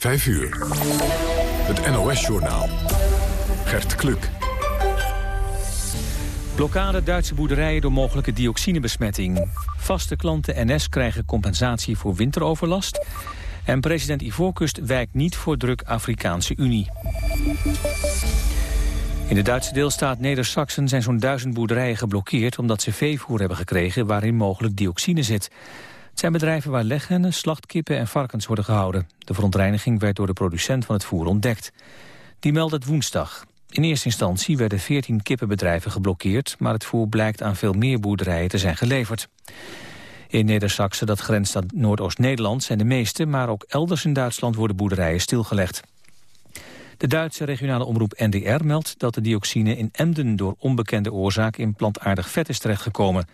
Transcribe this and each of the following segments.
5 uur. Het NOS-journaal. Gert Kluk. Blokkade Duitse boerderijen door mogelijke dioxinebesmetting. Vaste klanten NS krijgen compensatie voor winteroverlast. En president Ivoorkust wijkt niet voor druk Afrikaanse Unie. In de Duitse deelstaat Neder-Saxen zijn zo'n duizend boerderijen geblokkeerd... omdat ze veevoer hebben gekregen waarin mogelijk dioxine zit. Zijn bedrijven waar leghennen, slachtkippen en varkens worden gehouden. De verontreiniging werd door de producent van het voer ontdekt. Die meldde het woensdag. In eerste instantie werden 14 kippenbedrijven geblokkeerd... maar het voer blijkt aan veel meer boerderijen te zijn geleverd. In neder dat grenst aan Noordoost-Nederland, zijn de meeste... maar ook elders in Duitsland worden boerderijen stilgelegd. De Duitse regionale omroep NDR meldt dat de dioxine in Emden... door onbekende oorzaak in plantaardig vet is terechtgekomen.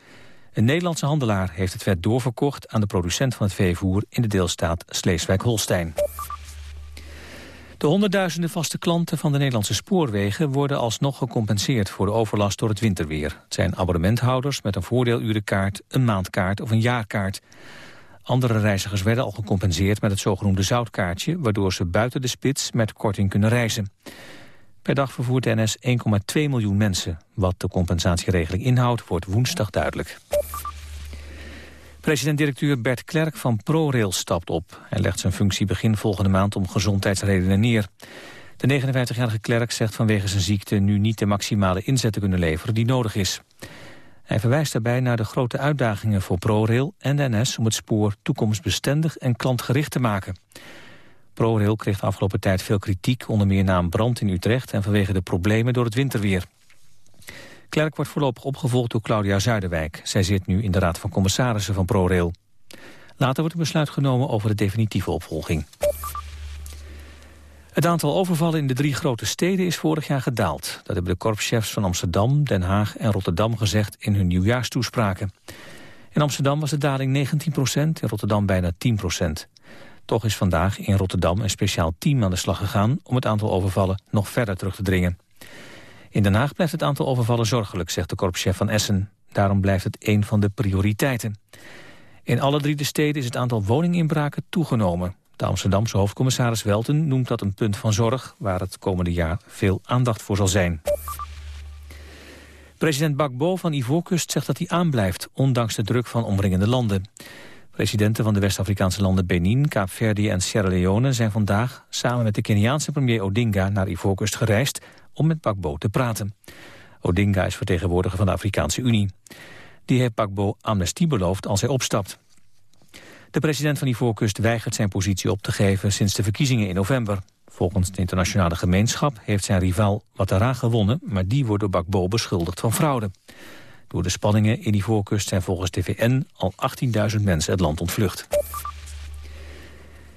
Een Nederlandse handelaar heeft het vet doorverkocht... aan de producent van het veevoer in de deelstaat Sleeswijk-Holstein. De honderdduizenden vaste klanten van de Nederlandse spoorwegen worden alsnog gecompenseerd voor de overlast door het winterweer. Het zijn abonnementhouders met een voordeelurenkaart, een maandkaart of een jaarkaart. Andere reizigers werden al gecompenseerd met het zogenoemde zoutkaartje, waardoor ze buiten de spits met korting kunnen reizen. Per dag vervoert de NS 1,2 miljoen mensen. Wat de compensatieregeling inhoudt, wordt woensdag duidelijk. President-directeur Bert Klerk van ProRail stapt op. Hij legt zijn functie begin volgende maand om gezondheidsredenen neer. De 59-jarige Klerk zegt vanwege zijn ziekte nu niet de maximale inzet te kunnen leveren die nodig is. Hij verwijst daarbij naar de grote uitdagingen voor ProRail en de NS om het spoor toekomstbestendig en klantgericht te maken. ProRail kreeg de afgelopen tijd veel kritiek, onder meer na een brand in Utrecht en vanwege de problemen door het winterweer. Klerk wordt voorlopig opgevolgd door Claudia Zuiderwijk. Zij zit nu in de Raad van Commissarissen van ProRail. Later wordt een besluit genomen over de definitieve opvolging. Het aantal overvallen in de drie grote steden is vorig jaar gedaald. Dat hebben de korpschefs van Amsterdam, Den Haag en Rotterdam gezegd in hun nieuwjaarstoespraken. In Amsterdam was de daling 19 procent, in Rotterdam bijna 10 procent. Toch is vandaag in Rotterdam een speciaal team aan de slag gegaan... om het aantal overvallen nog verder terug te dringen. In Den Haag blijft het aantal overvallen zorgelijk, zegt de korpschef van Essen. Daarom blijft het een van de prioriteiten. In alle drie de steden is het aantal woninginbraken toegenomen. De Amsterdamse hoofdcommissaris Welten noemt dat een punt van zorg... waar het komende jaar veel aandacht voor zal zijn. President Bakbo van Ivoorkust zegt dat hij aanblijft... ondanks de druk van omringende landen. Presidenten van de West-Afrikaanse landen Benin, Kaapverdi en Sierra Leone... zijn vandaag samen met de Keniaanse premier Odinga naar Ivoorkust gereisd om met Bakbo te praten. Odinga is vertegenwoordiger van de Afrikaanse Unie. Die heeft Bakbo amnestie beloofd als hij opstapt. De president van Ivoorkust weigert zijn positie op te geven sinds de verkiezingen in november. Volgens de internationale gemeenschap heeft zijn rivaal Ouattara gewonnen... maar die wordt door Bakbo beschuldigd van fraude. Door de spanningen in Ivoorkust zijn volgens de VN al 18.000 mensen het land ontvlucht.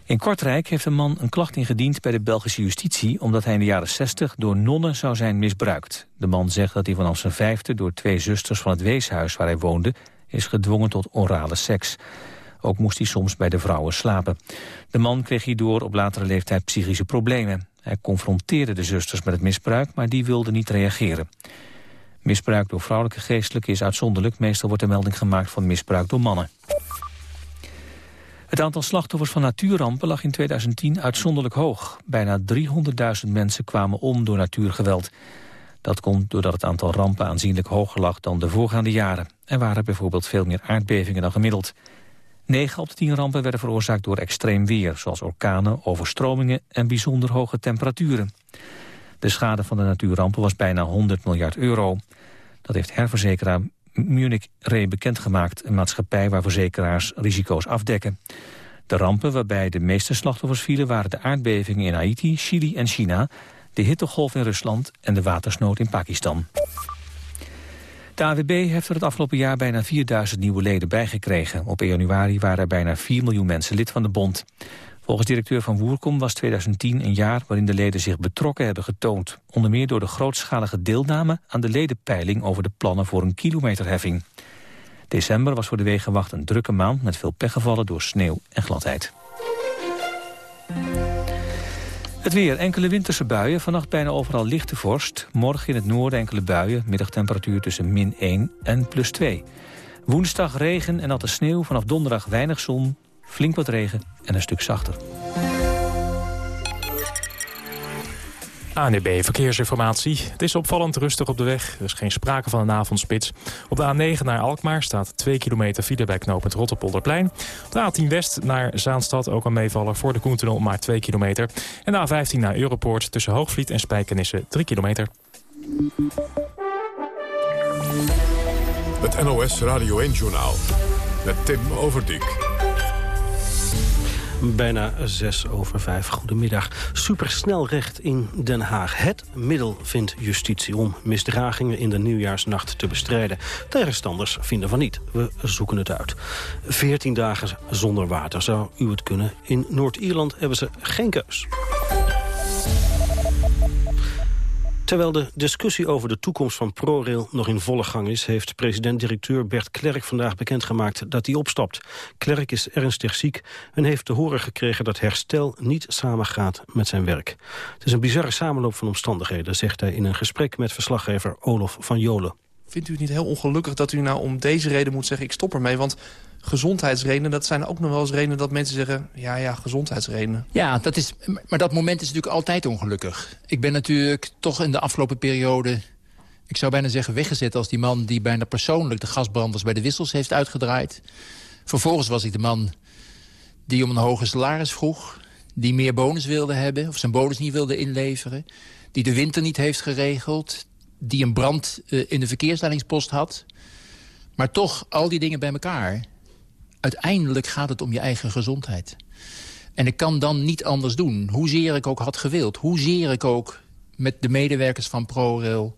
In Kortrijk heeft een man een klacht ingediend bij de Belgische justitie... omdat hij in de jaren 60 door nonnen zou zijn misbruikt. De man zegt dat hij vanaf zijn vijfde door twee zusters van het weeshuis waar hij woonde... is gedwongen tot orale seks. Ook moest hij soms bij de vrouwen slapen. De man kreeg hierdoor op latere leeftijd psychische problemen. Hij confronteerde de zusters met het misbruik, maar die wilden niet reageren. Misbruik door vrouwelijke geestelijke is uitzonderlijk. Meestal wordt er melding gemaakt van misbruik door mannen. Het aantal slachtoffers van natuurrampen lag in 2010 uitzonderlijk hoog. Bijna 300.000 mensen kwamen om door natuurgeweld. Dat komt doordat het aantal rampen aanzienlijk hoger lag dan de voorgaande jaren. Er waren bijvoorbeeld veel meer aardbevingen dan gemiddeld. 9 op de 10 rampen werden veroorzaakt door extreem weer... zoals orkanen, overstromingen en bijzonder hoge temperaturen. De schade van de natuurrampen was bijna 100 miljard euro. Dat heeft herverzekeraar Munich Re bekendgemaakt, een maatschappij waar verzekeraars risico's afdekken. De rampen waarbij de meeste slachtoffers vielen waren de aardbevingen in Haiti, Chili en China, de hittegolf in Rusland en de watersnood in Pakistan. De AWB heeft er het afgelopen jaar bijna 4000 nieuwe leden bijgekregen. Op 1 januari waren er bijna 4 miljoen mensen lid van de bond. Volgens directeur van Woerkom was 2010 een jaar waarin de leden zich betrokken hebben getoond. Onder meer door de grootschalige deelname aan de ledenpeiling over de plannen voor een kilometerheffing. December was voor de Wegenwacht een drukke maand met veel pechgevallen door sneeuw en gladheid. Het weer, enkele winterse buien, vannacht bijna overal lichte vorst. Morgen in het noorden enkele buien, middagtemperatuur tussen min 1 en plus 2. Woensdag regen en natte sneeuw, vanaf donderdag weinig zon, flink wat regen en een stuk zachter. ANB Verkeersinformatie. Het is opvallend rustig op de weg. Er is geen sprake van een avondspits. Op de A9 naar Alkmaar staat 2 kilometer file bij knooppunt Rotterpolderplein. Op de A10 West naar Zaanstad ook al meevallen voor de Koentunnel maar 2 kilometer. En de A15 naar Europoort tussen Hoogvliet en Spijkenisse 3 kilometer. Het NOS Radio 1-journaal met Tim Overdijk. Bijna zes over vijf. Goedemiddag. Supersnelrecht in Den Haag. Het middel vindt justitie om misdragingen in de nieuwjaarsnacht te bestrijden. Tegenstanders vinden van niet. We zoeken het uit. Veertien dagen zonder water zou u het kunnen. In Noord-Ierland hebben ze geen keus. Terwijl de discussie over de toekomst van ProRail nog in volle gang is... heeft president-directeur Bert Klerk vandaag bekendgemaakt dat hij opstapt. Klerk is ernstig ziek en heeft te horen gekregen dat herstel niet samengaat met zijn werk. Het is een bizarre samenloop van omstandigheden, zegt hij in een gesprek met verslaggever Olof van Jolen. Vindt u het niet heel ongelukkig dat u nou om deze reden moet zeggen... ik stop ermee, want gezondheidsredenen... dat zijn ook nog wel eens redenen dat mensen zeggen... ja, ja, gezondheidsredenen. Ja, dat is, maar dat moment is natuurlijk altijd ongelukkig. Ik ben natuurlijk toch in de afgelopen periode... ik zou bijna zeggen weggezet als die man... die bijna persoonlijk de gasbranders bij de wissels heeft uitgedraaid. Vervolgens was ik de man die om een hoger salaris vroeg... die meer bonus wilde hebben, of zijn bonus niet wilde inleveren... die de winter niet heeft geregeld... die een brand uh, in de verkeersleidingspost had... Maar toch, al die dingen bij elkaar uiteindelijk gaat het om je eigen gezondheid. En ik kan dan niet anders doen. Hoezeer ik ook had gewild. Hoezeer ik ook met de medewerkers van ProRail...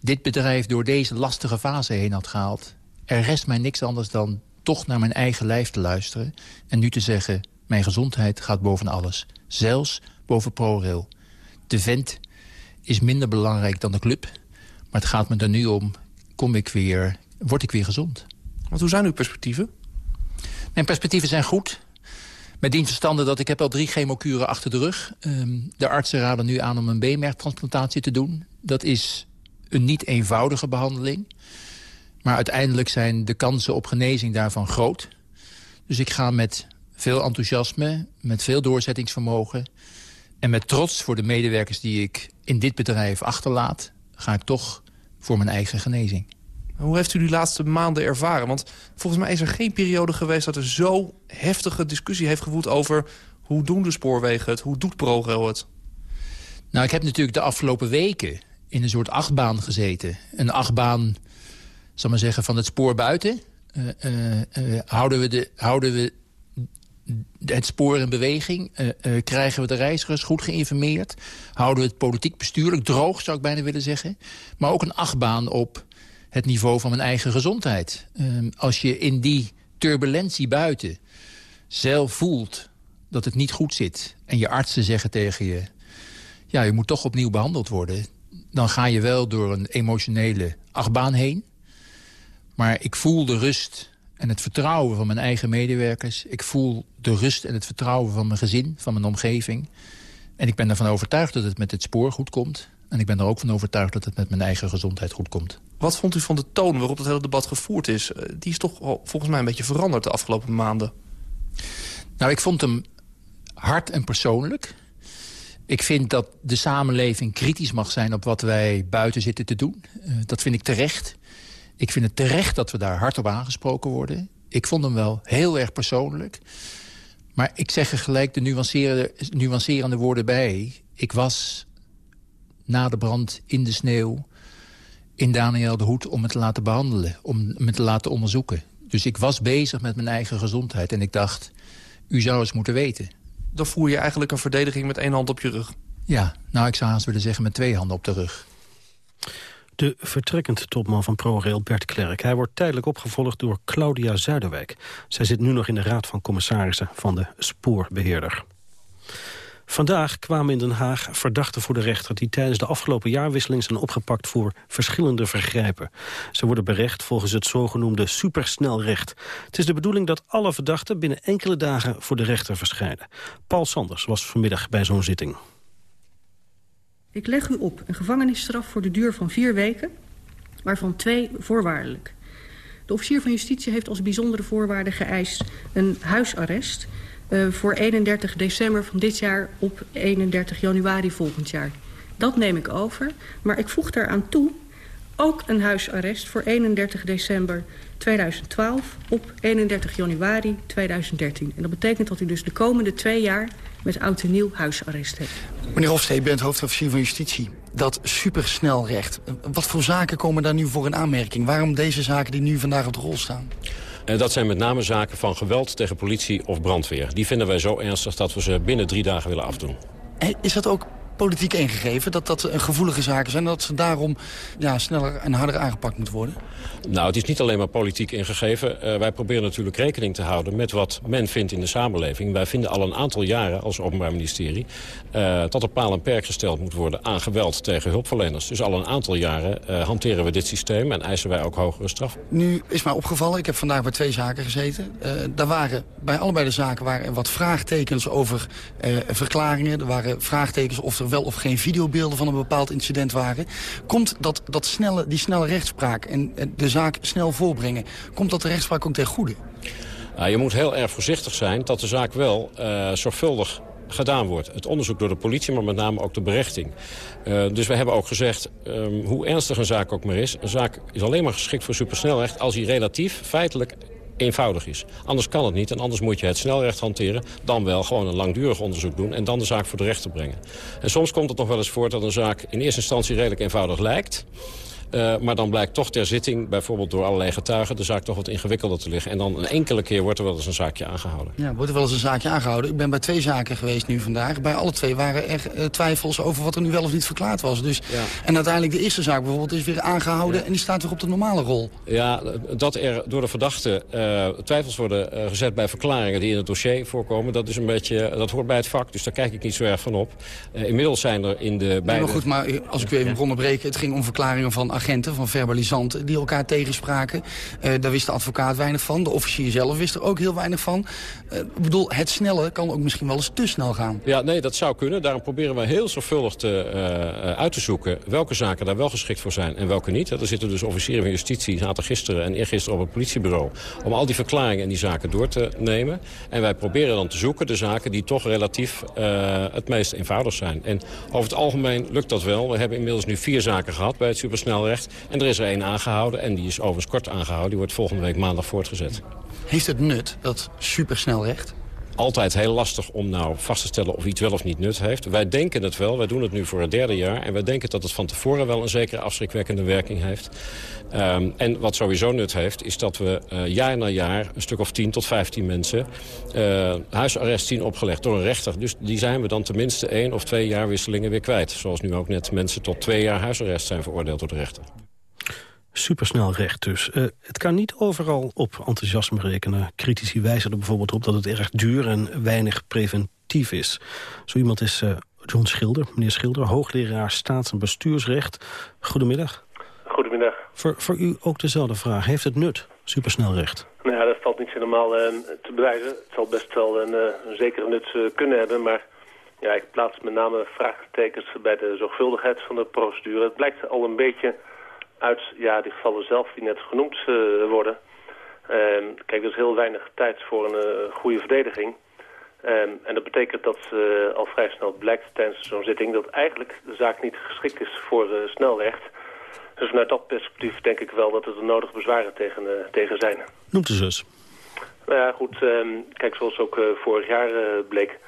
dit bedrijf door deze lastige fase heen had gehaald. Er rest mij niks anders dan toch naar mijn eigen lijf te luisteren... en nu te zeggen, mijn gezondheid gaat boven alles. Zelfs boven ProRail. De vent is minder belangrijk dan de club. Maar het gaat me er nu om, kom ik weer, word ik weer gezond. Want hoe zijn uw perspectieven? Mijn perspectieven zijn goed. Met dien verstande dat ik heb al drie chemokuren achter de rug. Um, de artsen raden nu aan om een beenmergtransplantatie te doen. Dat is een niet eenvoudige behandeling. Maar uiteindelijk zijn de kansen op genezing daarvan groot. Dus ik ga met veel enthousiasme, met veel doorzettingsvermogen... en met trots voor de medewerkers die ik in dit bedrijf achterlaat... ga ik toch voor mijn eigen genezing. Hoe heeft u die laatste maanden ervaren? Want volgens mij is er geen periode geweest dat er zo heftige discussie heeft gevoed over... hoe doen de spoorwegen het, hoe doet ProRail het? Nou, ik heb natuurlijk de afgelopen weken in een soort achtbaan gezeten. Een achtbaan, zal maar zeggen, van het spoor buiten. Uh, uh, uh, houden, we de, houden we het spoor in beweging? krijgen we de reizigers goed geïnformeerd? Houden we het politiek bestuurlijk droog, zou ik bijna willen zeggen? Maar ook een achtbaan op het niveau van mijn eigen gezondheid. Ehm, als je in die turbulentie buiten zelf voelt dat het niet goed zit... en je artsen zeggen tegen je... ja, je moet toch opnieuw behandeld worden... dan ga je wel door een emotionele achtbaan heen. Maar ik voel de rust en het vertrouwen van mijn eigen medewerkers. Ik voel de rust en het vertrouwen van mijn gezin, van mijn omgeving. En ik ben ervan overtuigd dat het met het spoor goed komt. En ik ben er ook van overtuigd dat het met mijn eigen gezondheid goed komt. Wat vond u van de toon waarop het hele debat gevoerd is? Eh, die is toch volgens mij een beetje veranderd de afgelopen maanden. Nou, ik vond hem hard en persoonlijk. Ik vind dat de samenleving kritisch mag zijn op wat wij buiten zitten te doen. Uh, dat vind ik terecht. Ik vind het terecht dat we daar hard op aangesproken worden. Ik vond hem wel heel erg persoonlijk. Maar ik zeg er gelijk de nuancerende, nuancerende woorden bij. Ik was na de brand in de sneeuw in Daniel de Hoed om het te laten behandelen. Om me te laten onderzoeken. Dus ik was bezig met mijn eigen gezondheid. En ik dacht, u zou eens moeten weten. Dan voer je eigenlijk een verdediging met één hand op je rug. Ja, nou ik zou haast willen zeggen met twee handen op de rug. De vertrekkend topman van ProRail, Bert Klerk. Hij wordt tijdelijk opgevolgd door Claudia Zuiderwijk. Zij zit nu nog in de raad van commissarissen van de spoorbeheerder. Vandaag kwamen in Den Haag verdachten voor de rechter... die tijdens de afgelopen jaarwisseling zijn opgepakt voor verschillende vergrijpen. Ze worden berecht volgens het zogenoemde supersnelrecht. Het is de bedoeling dat alle verdachten binnen enkele dagen voor de rechter verschijnen. Paul Sanders was vanmiddag bij zo'n zitting. Ik leg u op een gevangenisstraf voor de duur van vier weken, waarvan twee voorwaardelijk. De officier van justitie heeft als bijzondere voorwaarde geëist een huisarrest uh, voor 31 december van dit jaar op 31 januari volgend jaar. Dat neem ik over. Maar ik voeg daaraan toe ook een huisarrest voor 31 december 2012 op 31 januari 2013. En dat betekent dat u dus de komende twee jaar met oud en nieuw huisarrest hebt. Meneer Hofstee, bent hoofdofficier van Justitie. Dat supersnelrecht, wat voor zaken komen daar nu voor in aanmerking? Waarom deze zaken die nu vandaag op de rol staan? En dat zijn met name zaken van geweld tegen politie of brandweer. Die vinden wij zo ernstig dat we ze binnen drie dagen willen afdoen. Is dat ook politiek ingegeven? Dat dat gevoelige zaken zijn? Dat ze daarom ja, sneller en harder aangepakt moeten worden? Nou, het is niet alleen maar politiek ingegeven. Uh, wij proberen natuurlijk rekening te houden met wat men vindt in de samenleving. Wij vinden al een aantal jaren als Openbaar Ministerie... Uh, dat er paal en perk gesteld moet worden aan geweld tegen hulpverleners. Dus al een aantal jaren uh, hanteren we dit systeem en eisen wij ook hogere straf. Nu is mij opgevallen, ik heb vandaag bij twee zaken gezeten. daar waren bij allebei de zaken waren wat vraagtekens over verklaringen. Er waren vraagtekens of er wel of geen videobeelden van een bepaald incident waren. Komt dat, dat snelle, die snelle rechtspraak en de zaak snel voorbrengen... komt dat de rechtspraak ook ten goede? Nou, je moet heel erg voorzichtig zijn dat de zaak wel uh, zorgvuldig gedaan wordt. Het onderzoek door de politie, maar met name ook de berechting. Uh, dus we hebben ook gezegd, um, hoe ernstig een zaak ook maar is... een zaak is alleen maar geschikt voor supersnelrecht... als hij relatief feitelijk eenvoudig is. Anders kan het niet en anders moet je het snelrecht hanteren... dan wel gewoon een langdurig onderzoek doen en dan de zaak voor de rechter brengen. En soms komt het nog wel eens voor dat een zaak in eerste instantie redelijk eenvoudig lijkt... Uh, maar dan blijkt toch ter zitting, bijvoorbeeld door allerlei getuigen... de zaak toch wat ingewikkelder te liggen. En dan een enkele keer wordt er wel eens een zaakje aangehouden. Ja, wordt er wel eens een zaakje aangehouden. Ik ben bij twee zaken geweest nu vandaag. Bij alle twee waren er uh, twijfels over wat er nu wel of niet verklaard was. Dus, ja. En uiteindelijk de eerste zaak bijvoorbeeld is weer aangehouden... Ja. en die staat weer op de normale rol. Ja, dat er door de verdachte uh, twijfels worden gezet bij verklaringen... die in het dossier voorkomen, dat, is een beetje, dat hoort bij het vak. Dus daar kijk ik niet zo erg van op. inmiddels zijn er in de beide... Nee, maar goed, maar als ik u even ja. onderbreken... het ging om verklaringen van agenten, van verbalisanten... die elkaar tegenspraken. Uh, daar wist de advocaat weinig van. De officier zelf wist er ook heel weinig van. Uh, ik bedoel, het snelle kan ook misschien wel eens te snel gaan. Ja, nee, dat zou kunnen. Daarom proberen we heel zorgvuldig te, uh, uit te zoeken... welke zaken daar wel geschikt voor zijn en welke niet. Er zitten dus officieren van justitie, zaten gisteren en eergisteren op het politiebureau... om al die verklaringen en die zaken door te nemen. En wij proberen dan te zoeken de zaken die toch relatief het meest eenvoudig zijn. En over het algemeen lukt dat wel. We hebben inmiddels nu vier zaken gehad bij het supersnelrecht. En er is er één aangehouden en die is overigens kort aangehouden. Die wordt volgende week maandag voortgezet. Heeft het nut, dat supersnelrecht? Altijd heel lastig om nou vast te stellen of iets wel of niet nut heeft. Wij denken het wel, wij doen het nu voor het derde jaar... en wij denken dat het van tevoren wel een zekere afschrikwekkende werking heeft. Um, en wat sowieso nut heeft, is dat we uh, jaar na jaar... een stuk of 10 tot 15 mensen uh, huisarrest zien opgelegd door een rechter. Dus die zijn we dan tenminste één of twee jaar wisselingen weer kwijt. Zoals nu ook net mensen tot twee jaar huisarrest zijn veroordeeld door de rechter. Supersnel recht dus. Uh, het kan niet overal op enthousiasme rekenen. Critici wijzen er bijvoorbeeld op dat het erg duur en weinig preventief is. Zo iemand is uh, John Schilder, meneer Schilder, hoogleraar staats- en bestuursrecht. Goedemiddag. Goedemiddag. Voor, voor u ook dezelfde vraag. Heeft het nut, supersnelrecht? Nou ja, dat valt niet helemaal uh, te bewijzen. Het zal best wel een, een zekere nut kunnen hebben, maar... Ja, ik plaats met name vraagtekens bij de zorgvuldigheid van de procedure. Het blijkt al een beetje uit ja, die gevallen zelf die net genoemd uh, worden. Uh, kijk, er is heel weinig tijd voor een uh, goede verdediging. Ehm, en dat betekent dat uh, al vrij snel blijkt tijdens zo'n zitting... dat eigenlijk de zaak niet geschikt is voor snelrecht. Dus vanuit dat perspectief denk ik wel dat er nodig bezwaren tegen, tegen zijn. Noemt u eens. Nou ja, goed. Ehm, kijk, zoals ook vorig jaar bleek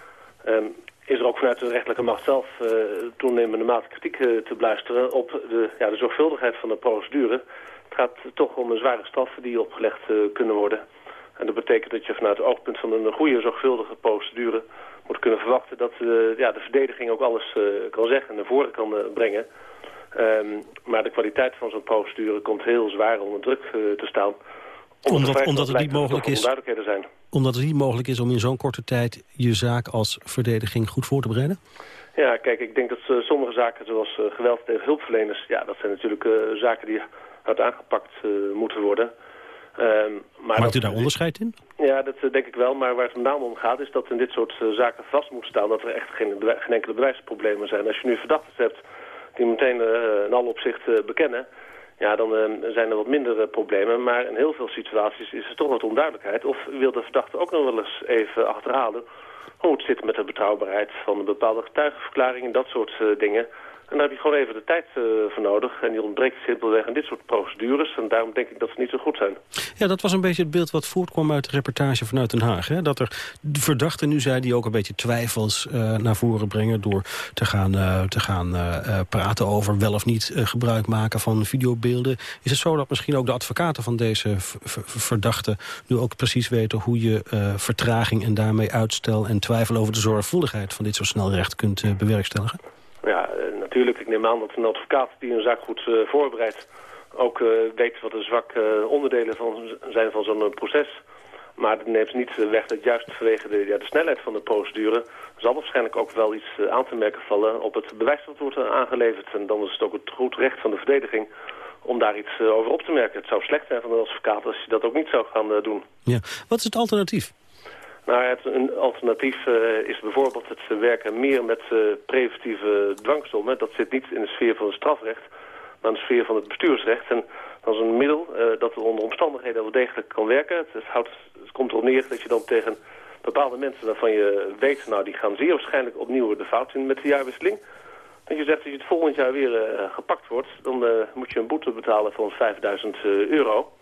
is er ook vanuit de rechterlijke macht zelf uh, toenemende mate kritiek uh, te beluisteren op de, ja, de zorgvuldigheid van de procedure. Het gaat toch om een zware straffen die opgelegd uh, kunnen worden. En dat betekent dat je vanuit het oogpunt van een goede zorgvuldige procedure moet kunnen verwachten dat ja, de verdediging ook alles kan zeggen en naar voren kan brengen. Um, maar de kwaliteit van zo'n procedure komt heel zwaar onder druk te staan. Omdat, omdat het niet mogelijk is. Zijn omdat het niet mogelijk is om in zo'n korte tijd je zaak als verdediging goed voor te bereiden? Ja, kijk, ik denk dat uh, sommige zaken zoals uh, geweld tegen hulpverleners... ja, dat zijn natuurlijk uh, zaken die hard aangepakt moeten worden. Um, maar Maakt u daar onderscheid in? Ja, dat denk ik wel. Maar waar het name om gaat is dat in dit soort zaken vast moet staan... dat er echt geen, geen enkele bewijsproblemen zijn. Als je nu verdachten hebt die meteen in alle opzichten bekennen ja, dan uh, zijn er wat minder uh, problemen. Maar in heel veel situaties is er toch wat onduidelijkheid. Of wil de verdachte ook nog wel eens even achterhalen hoe het zit met de betrouwbaarheid van een bepaalde getuigenverklaring en dat soort uh, dingen. En daar heb je gewoon even de tijd uh, voor nodig. En die ontbreekt simpelweg aan dit soort procedures. En daarom denk ik dat ze niet zo goed zijn. Ja, dat was een beetje het beeld wat voortkwam uit de reportage vanuit Den Haag. Hè? Dat er verdachten nu zijn die ook een beetje twijfels uh, naar voren brengen... door te gaan, uh, te gaan praten over wel of niet gebruik maken van videobeelden. Is het zo dat misschien ook de advocaten van deze verdachten... nu ook precies weten hoe je vertraging en daarmee uitstel... en twijfel over de zorgvuldigheid van dit zo snel recht kunt bewerkstelligen? Ja, natuurlijk. Ik neem aan dat een advocaat die een zaak goed uh, voorbereidt... ook uh, weet wat de zwakke onderdelen van zijn van zo'n proces. Maar dat neemt niet weg dat juist vanwege de, ja, de snelheid van de procedure... zal waarschijnlijk ook wel iets aan te merken vallen op het bewijs dat wordt aangeleverd. En dan is het ook het goed recht van de verdediging om daar iets over op te merken. Het zou slecht zijn van de advocaat als je dat ook niet zou gaan doen. Ja. Wat is het alternatief? Nou, een alternatief uh, is bijvoorbeeld het werken meer met uh, preventieve dwangsommen. Dat zit niet in de sfeer van het strafrecht, maar in de sfeer van het bestuursrecht. En dat is een middel uh, dat onder omstandigheden wel degelijk kan werken. Het, houdt, het komt erop neer dat je dan tegen bepaalde mensen waarvan je weet... nou, die gaan zeer waarschijnlijk opnieuw de fout in met de jaarwisseling. Dat je zegt, als je het volgend jaar weer gepakt wordt... dan moet je een boete betalen van 5000 euro...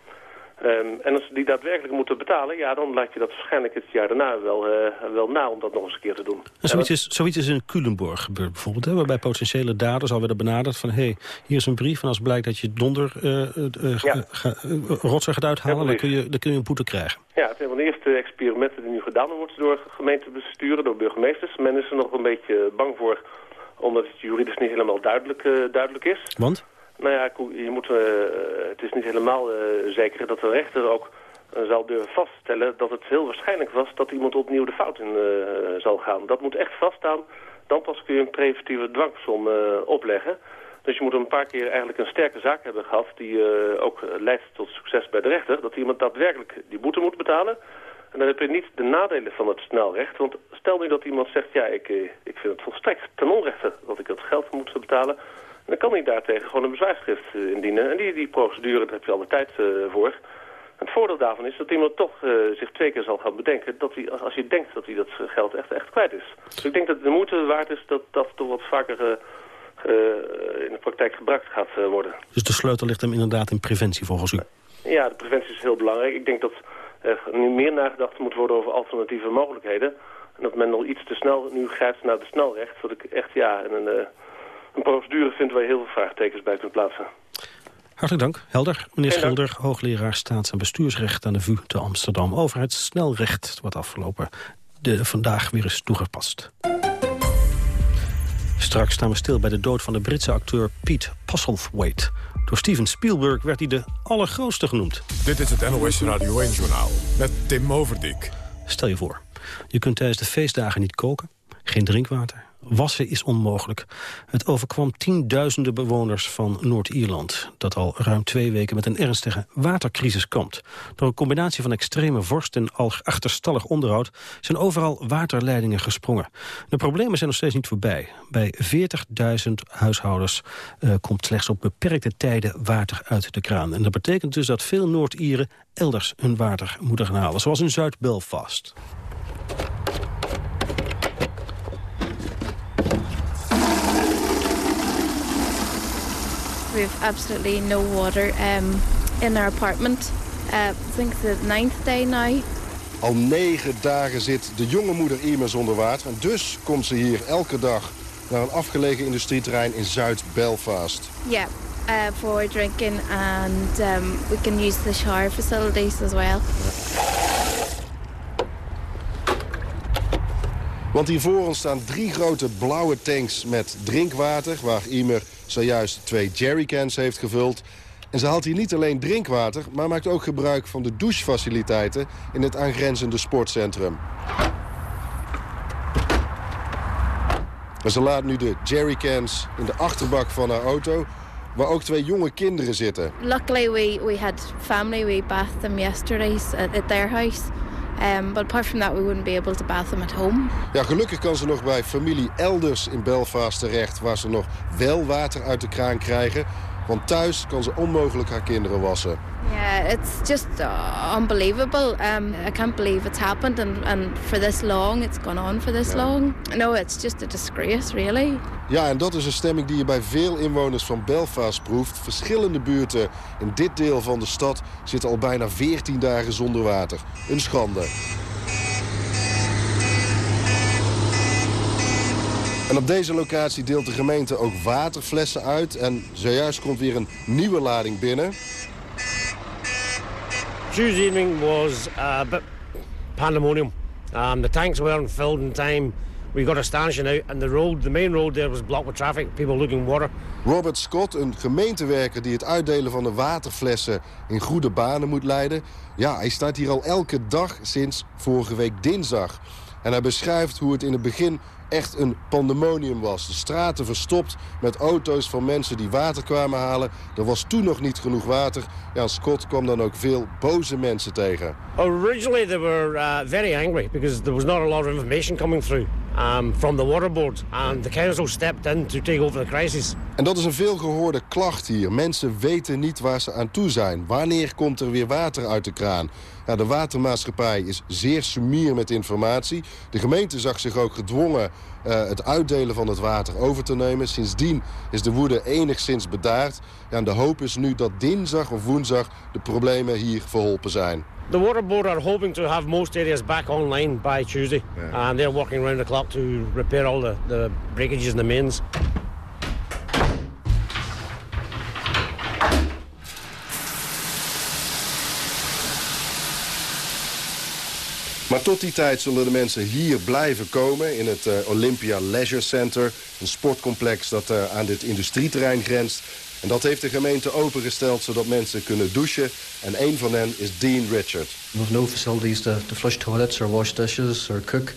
Um, en als ze die daadwerkelijk moeten betalen, ja, dan laat je dat waarschijnlijk het jaar daarna wel, uh, wel na om dat nog eens een keer te doen. En zoiets, is, zoiets is in Culemborg gebeurd bijvoorbeeld, hè, waarbij potentiële daders al werden benaderd van, hé, hey, hier is een brief en als blijkt dat je donder uh, uh, ja. rotsen gaat uithalen, dan kun, je, dan kun je een boete krijgen. Ja, het zijn van de eerste experimenten die nu gedaan worden door gemeentebesturen, door burgemeesters. Men is er nog een beetje bang voor, omdat het juridisch niet helemaal duidelijk, duidelijk is. Want? Nou ja, je moet, uh, het is niet helemaal uh, zeker dat de rechter ook uh, zal durven vaststellen dat het heel waarschijnlijk was dat iemand opnieuw de fout in zal gaan. Dat moet echt vaststaan. Dan pas kun je een preventieve dwangsom opleggen. Dus je moet een paar keer eigenlijk een sterke zaak hebben gehad die ook leidt tot succes bij de rechter. Dat iemand daadwerkelijk die boete moet betalen. En dan heb je niet de nadelen van het snelrecht. Want stel nu dat iemand zegt, ja, ik, ik vind het volstrekt ten onrechte dat ik dat geld moet betalen dan kan hij daartegen gewoon een bezwaarschrift uh, indienen. En die, die procedure, daar heb je al de tijd uh, voor. Het voordeel daarvan is dat iemand toch uh, zich twee keer zal gaan bedenken... dat hij, als je denkt dat hij dat geld echt, echt kwijt is. Dus ik denk dat het de moeite waard is dat dat toch wat vaker in de praktijk gebruikt gaat worden. Dus de sleutel ligt hem inderdaad in preventie volgens u? Ja, de preventie is heel belangrijk. Ik denk dat er nu meer nagedacht moet worden over alternatieve mogelijkheden. En dat men nog iets te snel nu grijpt naar de snelrecht. Dat ik echt ja, een een procedure vinden wij heel veel vraagtekens bij kunnen plaatsen. Hartelijk dank. Helder. Meneer Schilder, hoogleraar staats- en bestuursrecht aan de VU te Amsterdam. Over het snelrecht wat afgelopen de, vandaag weer is toegepast. Straks staan we stil bij de dood van de Britse acteur Pete Postlethwaite. Door Steven Spielberg werd hij de allergrootste genoemd. Dit is het NOS Radio 1-journaal met Tim Overdijk. Stel je voor, je kunt tijdens de feestdagen niet koken, geen drinkwater, Wassen is onmogelijk. Het overkwam tienduizenden bewoners van Noord-Ierland... dat al ruim twee weken met een ernstige watercrisis kampt. Door een combinatie van extreme vorst en achterstallig onderhoud... zijn overal waterleidingen gesprongen. De problemen zijn nog steeds niet voorbij. Bij 40.000 huishoudens uh, komt slechts op beperkte tijden water uit de kraan. En dat betekent dus dat veel Noord-Ieren elders hun water moeten gaan halen. Zoals in Zuid-Belfast. We have absolutely no water um, in our apartment. Uh, I think the ninth day now. Al negen dagen zit de jonge moeder Irma zonder water. En dus komt ze hier elke dag naar een afgelegen industrieterrein in Zuid-Belfast. Ja, yeah, uh, for drinking and um, we can use the shower facilities as well. Want hier voor ons staan drie grote blauwe tanks met drinkwater... waar Imer zojuist twee jerrycans heeft gevuld. En ze haalt hier niet alleen drinkwater, maar maakt ook gebruik van de douchefaciliteiten in het aangrenzende sportcentrum. En ze laat nu de jerrycans in de achterbak van haar auto waar ook twee jonge kinderen zitten. Luckily we, we had family, we bathed them yesterday at their house. Um, but apart from that, we wouldn't be able to bath them at home. Ja, gelukkig kan ze nog bij familie elders in Belfast terecht... waar ze nog wel water uit de kraan krijgen. Want thuis kan ze onmogelijk haar kinderen wassen. Yeah, it's just uh, unbelievable. Um, I can't believe it's happened and, and for this long, it's gone on for this long. No, it's just a disgrace, really. Ja, en dat is een stemming die je bij veel inwoners van Belfast proeft. Verschillende buurten in dit deel van de stad zitten al bijna 14 dagen zonder water. Een schande. En op deze locatie deelt de gemeente ook waterflessen uit. En zojuist komt weer een nieuwe lading binnen. Tuesday evening was a bit pandemonium. Um, the tanks weren't filled in time. We got a stanchion out, and the road, the main road there was blocked with traffic. People looking water. Robert Scott, een gemeentewerker die het uitdelen van de waterflessen in goede banen moet leiden. Ja, hij staat hier al elke dag sinds vorige week dinsdag. En hij beschrijft hoe het in het begin echt een pandemonium was. De straten verstopt met auto's van mensen die water kwamen halen. Er was toen nog niet genoeg water. Ja, Scott kwam dan ook veel boze mensen tegen. Originally they were uh, very angry because there was not a lot of information coming through. Um, from the water board and the council stepped in to take over the crisis. En dat is een veelgehoorde klacht hier. Mensen weten niet waar ze aan toe zijn. Wanneer komt er weer water uit de kraan? Ja, de watermaatschappij is zeer sumier met informatie. De gemeente zag zich ook gedwongen uh, het uitdelen van het water over te nemen. Sindsdien is de woede enigszins bedaard. Ja, en de hoop is nu dat dinsdag of woensdag de problemen hier verholpen zijn. The water board are hoping to have most areas back online by Tuesday. Yeah. And they're working around the clock to repair all the, the breakages in the mains. Maar tot die tijd zullen de mensen hier blijven komen... in het uh, Olympia Leisure Center, een sportcomplex dat uh, aan dit industrieterrein grenst. En dat heeft de gemeente opengesteld zodat mensen kunnen douchen. En een van hen is Dean Richard. We have no facilities to, to flush toilets or wash dishes or cook.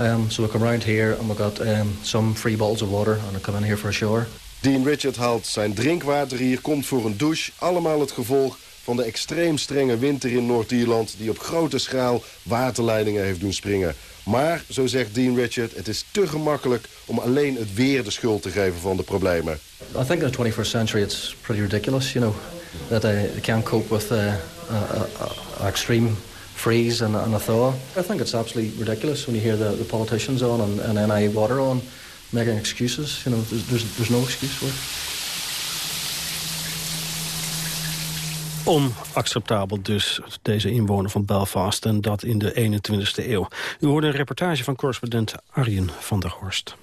Um, so we come around here and we got um, some free bottles of water and I come in here for a shower. Dean Richard haalt zijn drinkwater hier, komt voor een douche. Allemaal het gevolg van de extreem strenge winter in Noord-Ierland... die op grote schaal waterleidingen heeft doen springen. Maar, zo zegt Dean Richard, het is te gemakkelijk om alleen het weer de schuld te geven van de problemen. I think in the 21st century it's pretty ridiculous, you know, that they can't cope with uh, a, a, a extreme freeze and, and a thaw. I think it's absolutely ridiculous when you hear the, the politicians on and, and NI Water on making excuses. You know, there's, there's, there's no excuse for it. Onacceptabel dus, deze inwoner van Belfast en dat in de 21ste eeuw. U hoorde een reportage van correspondent Arjen van der Horst.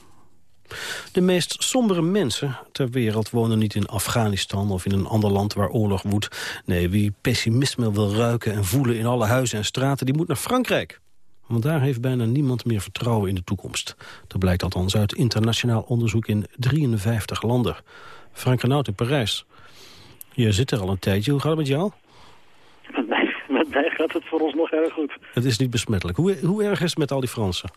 De meest sombere mensen ter wereld wonen niet in Afghanistan of in een ander land waar oorlog woedt. Nee, wie pessimisme wil ruiken en voelen in alle huizen en straten, die moet naar Frankrijk. Want daar heeft bijna niemand meer vertrouwen in de toekomst. Dat blijkt althans uit internationaal onderzoek in 53 landen. Frank Renaud in Parijs. Je zit er al een tijdje. Hoe gaat het met jou? Met mij, met mij gaat het voor ons nog erg goed. Het is niet besmettelijk. Hoe, hoe erg is het met al die Fransen?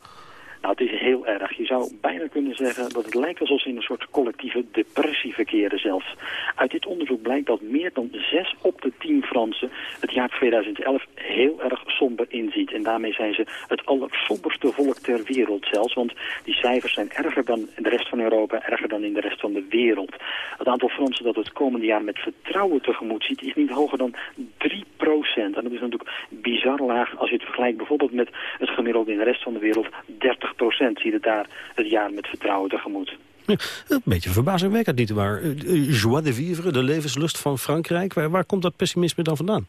Nou, het is heel erg. Je zou bijna kunnen zeggen dat het lijkt alsof ze in een soort collectieve depressie verkeren zelfs. Uit dit onderzoek blijkt dat meer dan 6 op de 10 Fransen het jaar 2011 heel erg somber inziet. En daarmee zijn ze het allersomberste volk ter wereld zelfs. Want die cijfers zijn erger dan in de rest van Europa, erger dan in de rest van de wereld. Het aantal Fransen dat het komende jaar met vertrouwen tegemoet ziet is niet hoger dan 3 procent. En dat is natuurlijk bizar laag als je het vergelijkt bijvoorbeeld met het gemiddelde in de rest van de wereld 30 procent ziet het daar het jaar met vertrouwen tegemoet. Een beetje verbazingwekkend, niet waar? Joie de vivre, de levenslust van Frankrijk. Waar komt dat pessimisme dan vandaan?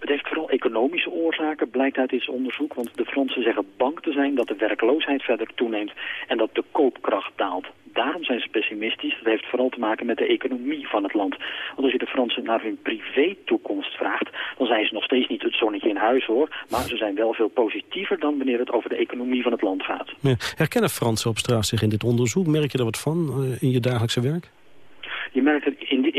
Het heeft vooral economische oorzaken, blijkt uit dit onderzoek. Want de Fransen zeggen bang te zijn dat de werkloosheid verder toeneemt en dat de koopkracht daalt. Daarom zijn ze pessimistisch. Dat heeft vooral te maken met de economie van het land. Want als je de Fransen naar hun privé-toekomst vraagt... dan zijn ze nog steeds niet het zonnetje in huis, hoor. Maar ze zijn wel veel positiever dan wanneer het over de economie van het land gaat. Ja. Herkennen Fransen op straat zich in dit onderzoek? Merk je er wat van uh, in je dagelijkse werk? Je merkt er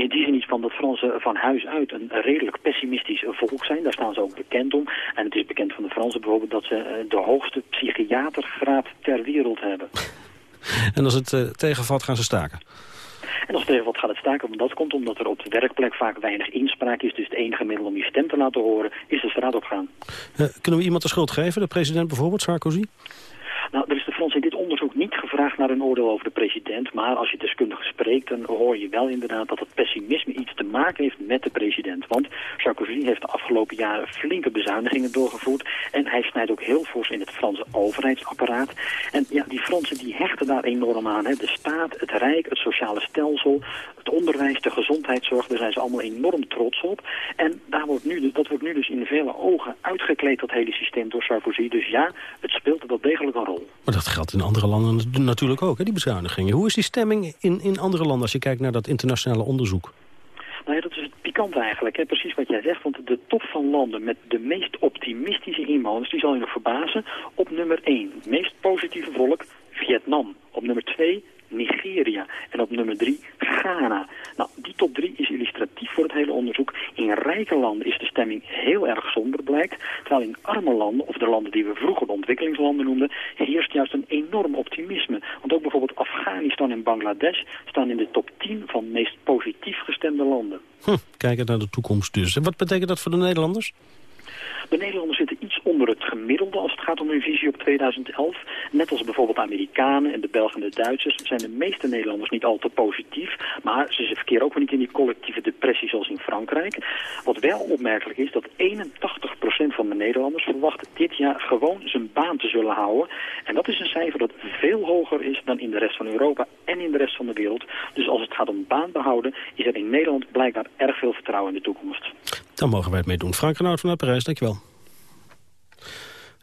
in die, in die zin iets van dat Fransen van huis uit een redelijk pessimistisch volk zijn. Daar staan ze ook bekend om. En het is bekend van de Fransen bijvoorbeeld dat ze de hoogste psychiatergraad ter wereld hebben. En als het uh, tegenvalt gaan ze staken? En als het tegenvalt gaat het staken, want dat komt omdat er op de werkplek vaak weinig inspraak is. Dus het enige middel om je stem te laten horen is de straat opgaan. Uh, kunnen we iemand de schuld geven? De president bijvoorbeeld, Sarkozy? Nou, Fransen in dit onderzoek niet gevraagd naar een oordeel over de president. Maar als je deskundigen spreekt, dan hoor je wel inderdaad dat het pessimisme iets te maken heeft met de president. Want Sarkozy heeft de afgelopen jaren flinke bezuinigingen doorgevoerd. En hij snijdt ook heel fors in het Franse overheidsapparaat. En ja, die Fransen die hechten daar enorm aan. Hè. De staat, het rijk, het sociale stelsel, het onderwijs, de gezondheidszorg. Daar zijn ze allemaal enorm trots op. En daar wordt nu, dat wordt nu dus in vele ogen uitgekleed, dat hele systeem door Sarkozy. Dus ja, het speelt wel degelijk een rol. Geldt in andere landen natuurlijk ook, hè, die bezuinigingen. Hoe is die stemming in, in andere landen als je kijkt naar dat internationale onderzoek? Nou ja, dat is het pikant eigenlijk. Hè? Precies wat jij zegt. Want de top van landen met de meest optimistische inwoners... die zal je nog verbazen. Op nummer 1, het meest positieve volk, Vietnam. Op nummer 2, Nigeria. En op nummer 3 Ghana. Nou, die top 3 is illustratief voor het hele onderzoek. In rijke landen is de stemming heel erg somber, blijkt. Terwijl in arme landen, of de landen die we vroeger de ontwikkelingslanden noemden... heerst juist een enorm optimisme. Want ook bijvoorbeeld Afghanistan en Bangladesh staan in de top 10 van meest positief gestemde landen. Hm, kijken naar de toekomst dus. En wat betekent dat voor de Nederlanders? De Nederlanders onder het gemiddelde als het gaat om hun visie op 2011. Net als bijvoorbeeld Amerikanen en de Belgen en de Duitsers zijn de meeste Nederlanders niet al te positief. Maar ze verkeren ook niet in die collectieve depressie zoals in Frankrijk. Wat wel opmerkelijk is dat 81% van de Nederlanders verwacht dit jaar gewoon zijn baan te zullen houden. En dat is een cijfer dat veel hoger is dan in de rest van Europa en in de rest van de wereld. Dus als het gaat om baan behouden is er in Nederland blijkbaar erg veel vertrouwen in de toekomst. Dan mogen wij het mee doen. Frank Renaud vanuit Parijs, dankjewel.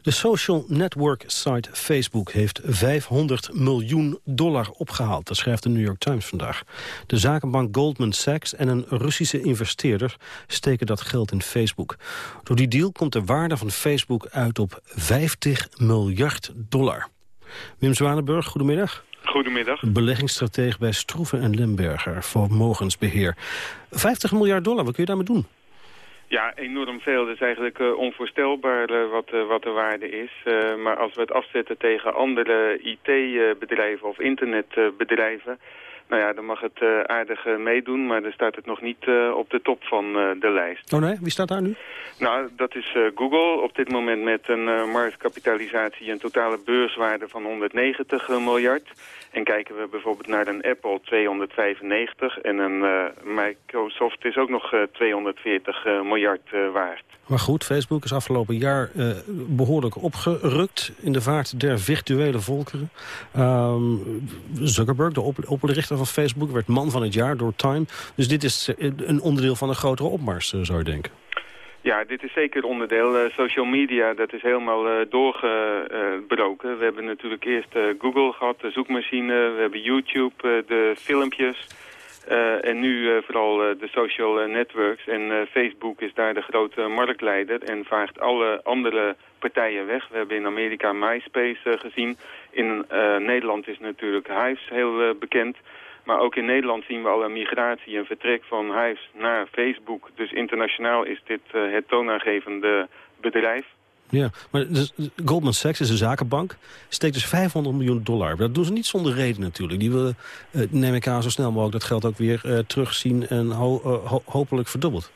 De social network site Facebook heeft 500 miljoen dollar opgehaald. Dat schrijft de New York Times vandaag. De zakenbank Goldman Sachs en een Russische investeerder steken dat geld in Facebook. Door die deal komt de waarde van Facebook uit op 50 miljard dollar. Wim Zwanenburg, goedemiddag. Goedemiddag. Beleggingsstratege bij Stroeven en Limberger voor Vermogensbeheer. 50 miljard dollar, wat kun je daarmee doen? Ja, enorm veel. Dat is eigenlijk uh, onvoorstelbaar uh, wat, uh, wat de waarde is. maar als we het afzetten tegen andere IT-bedrijven of internetbedrijven... nou ja, dan mag het aardig meedoen, maar dan staat het nog niet op de top van de lijst. Oh nee? Wie staat daar nu? Nou, dat is Google op dit moment met een marktkapitalisatie... een totale beurswaarde van 190 miljard... En kijken we bijvoorbeeld naar een Apple 295 en een Microsoft is ook nog uh, 240 uh, miljard waard. Maar goed, Facebook is afgelopen jaar behoorlijk opgerukt in de vaart der virtuele volkeren. Um, Zuckerberg, de op oprichter van Facebook, werd man van het jaar door Time. Dus dit is een onderdeel van een grotere opmars, zou je denken. Ja, dit is zeker onderdeel. Uh, social media, dat is helemaal doorgebroken. we hebben natuurlijk eerst Google gehad, de zoekmachine. We hebben YouTube, de filmpjes. en nu vooral de social networks. En Facebook is daar de grote marktleider en vaagt alle andere partijen weg. We hebben in Amerika MySpace gezien. In Nederland is natuurlijk Hives heel bekend. Maar ook in Nederland zien we al een migratie en vertrek van Hives naar Facebook. Dus internationaal is dit uh, het toonaangevende bedrijf. Ja, maar dus, Goldman Sachs is een zakenbank, steekt dus 500 miljoen dollar. Dat doen ze niet zonder reden natuurlijk. Die willen, uh, neem ik aan, zo snel mogelijk dat geld ook weer uh, terugzien en ho ho hopelijk verdubbeld.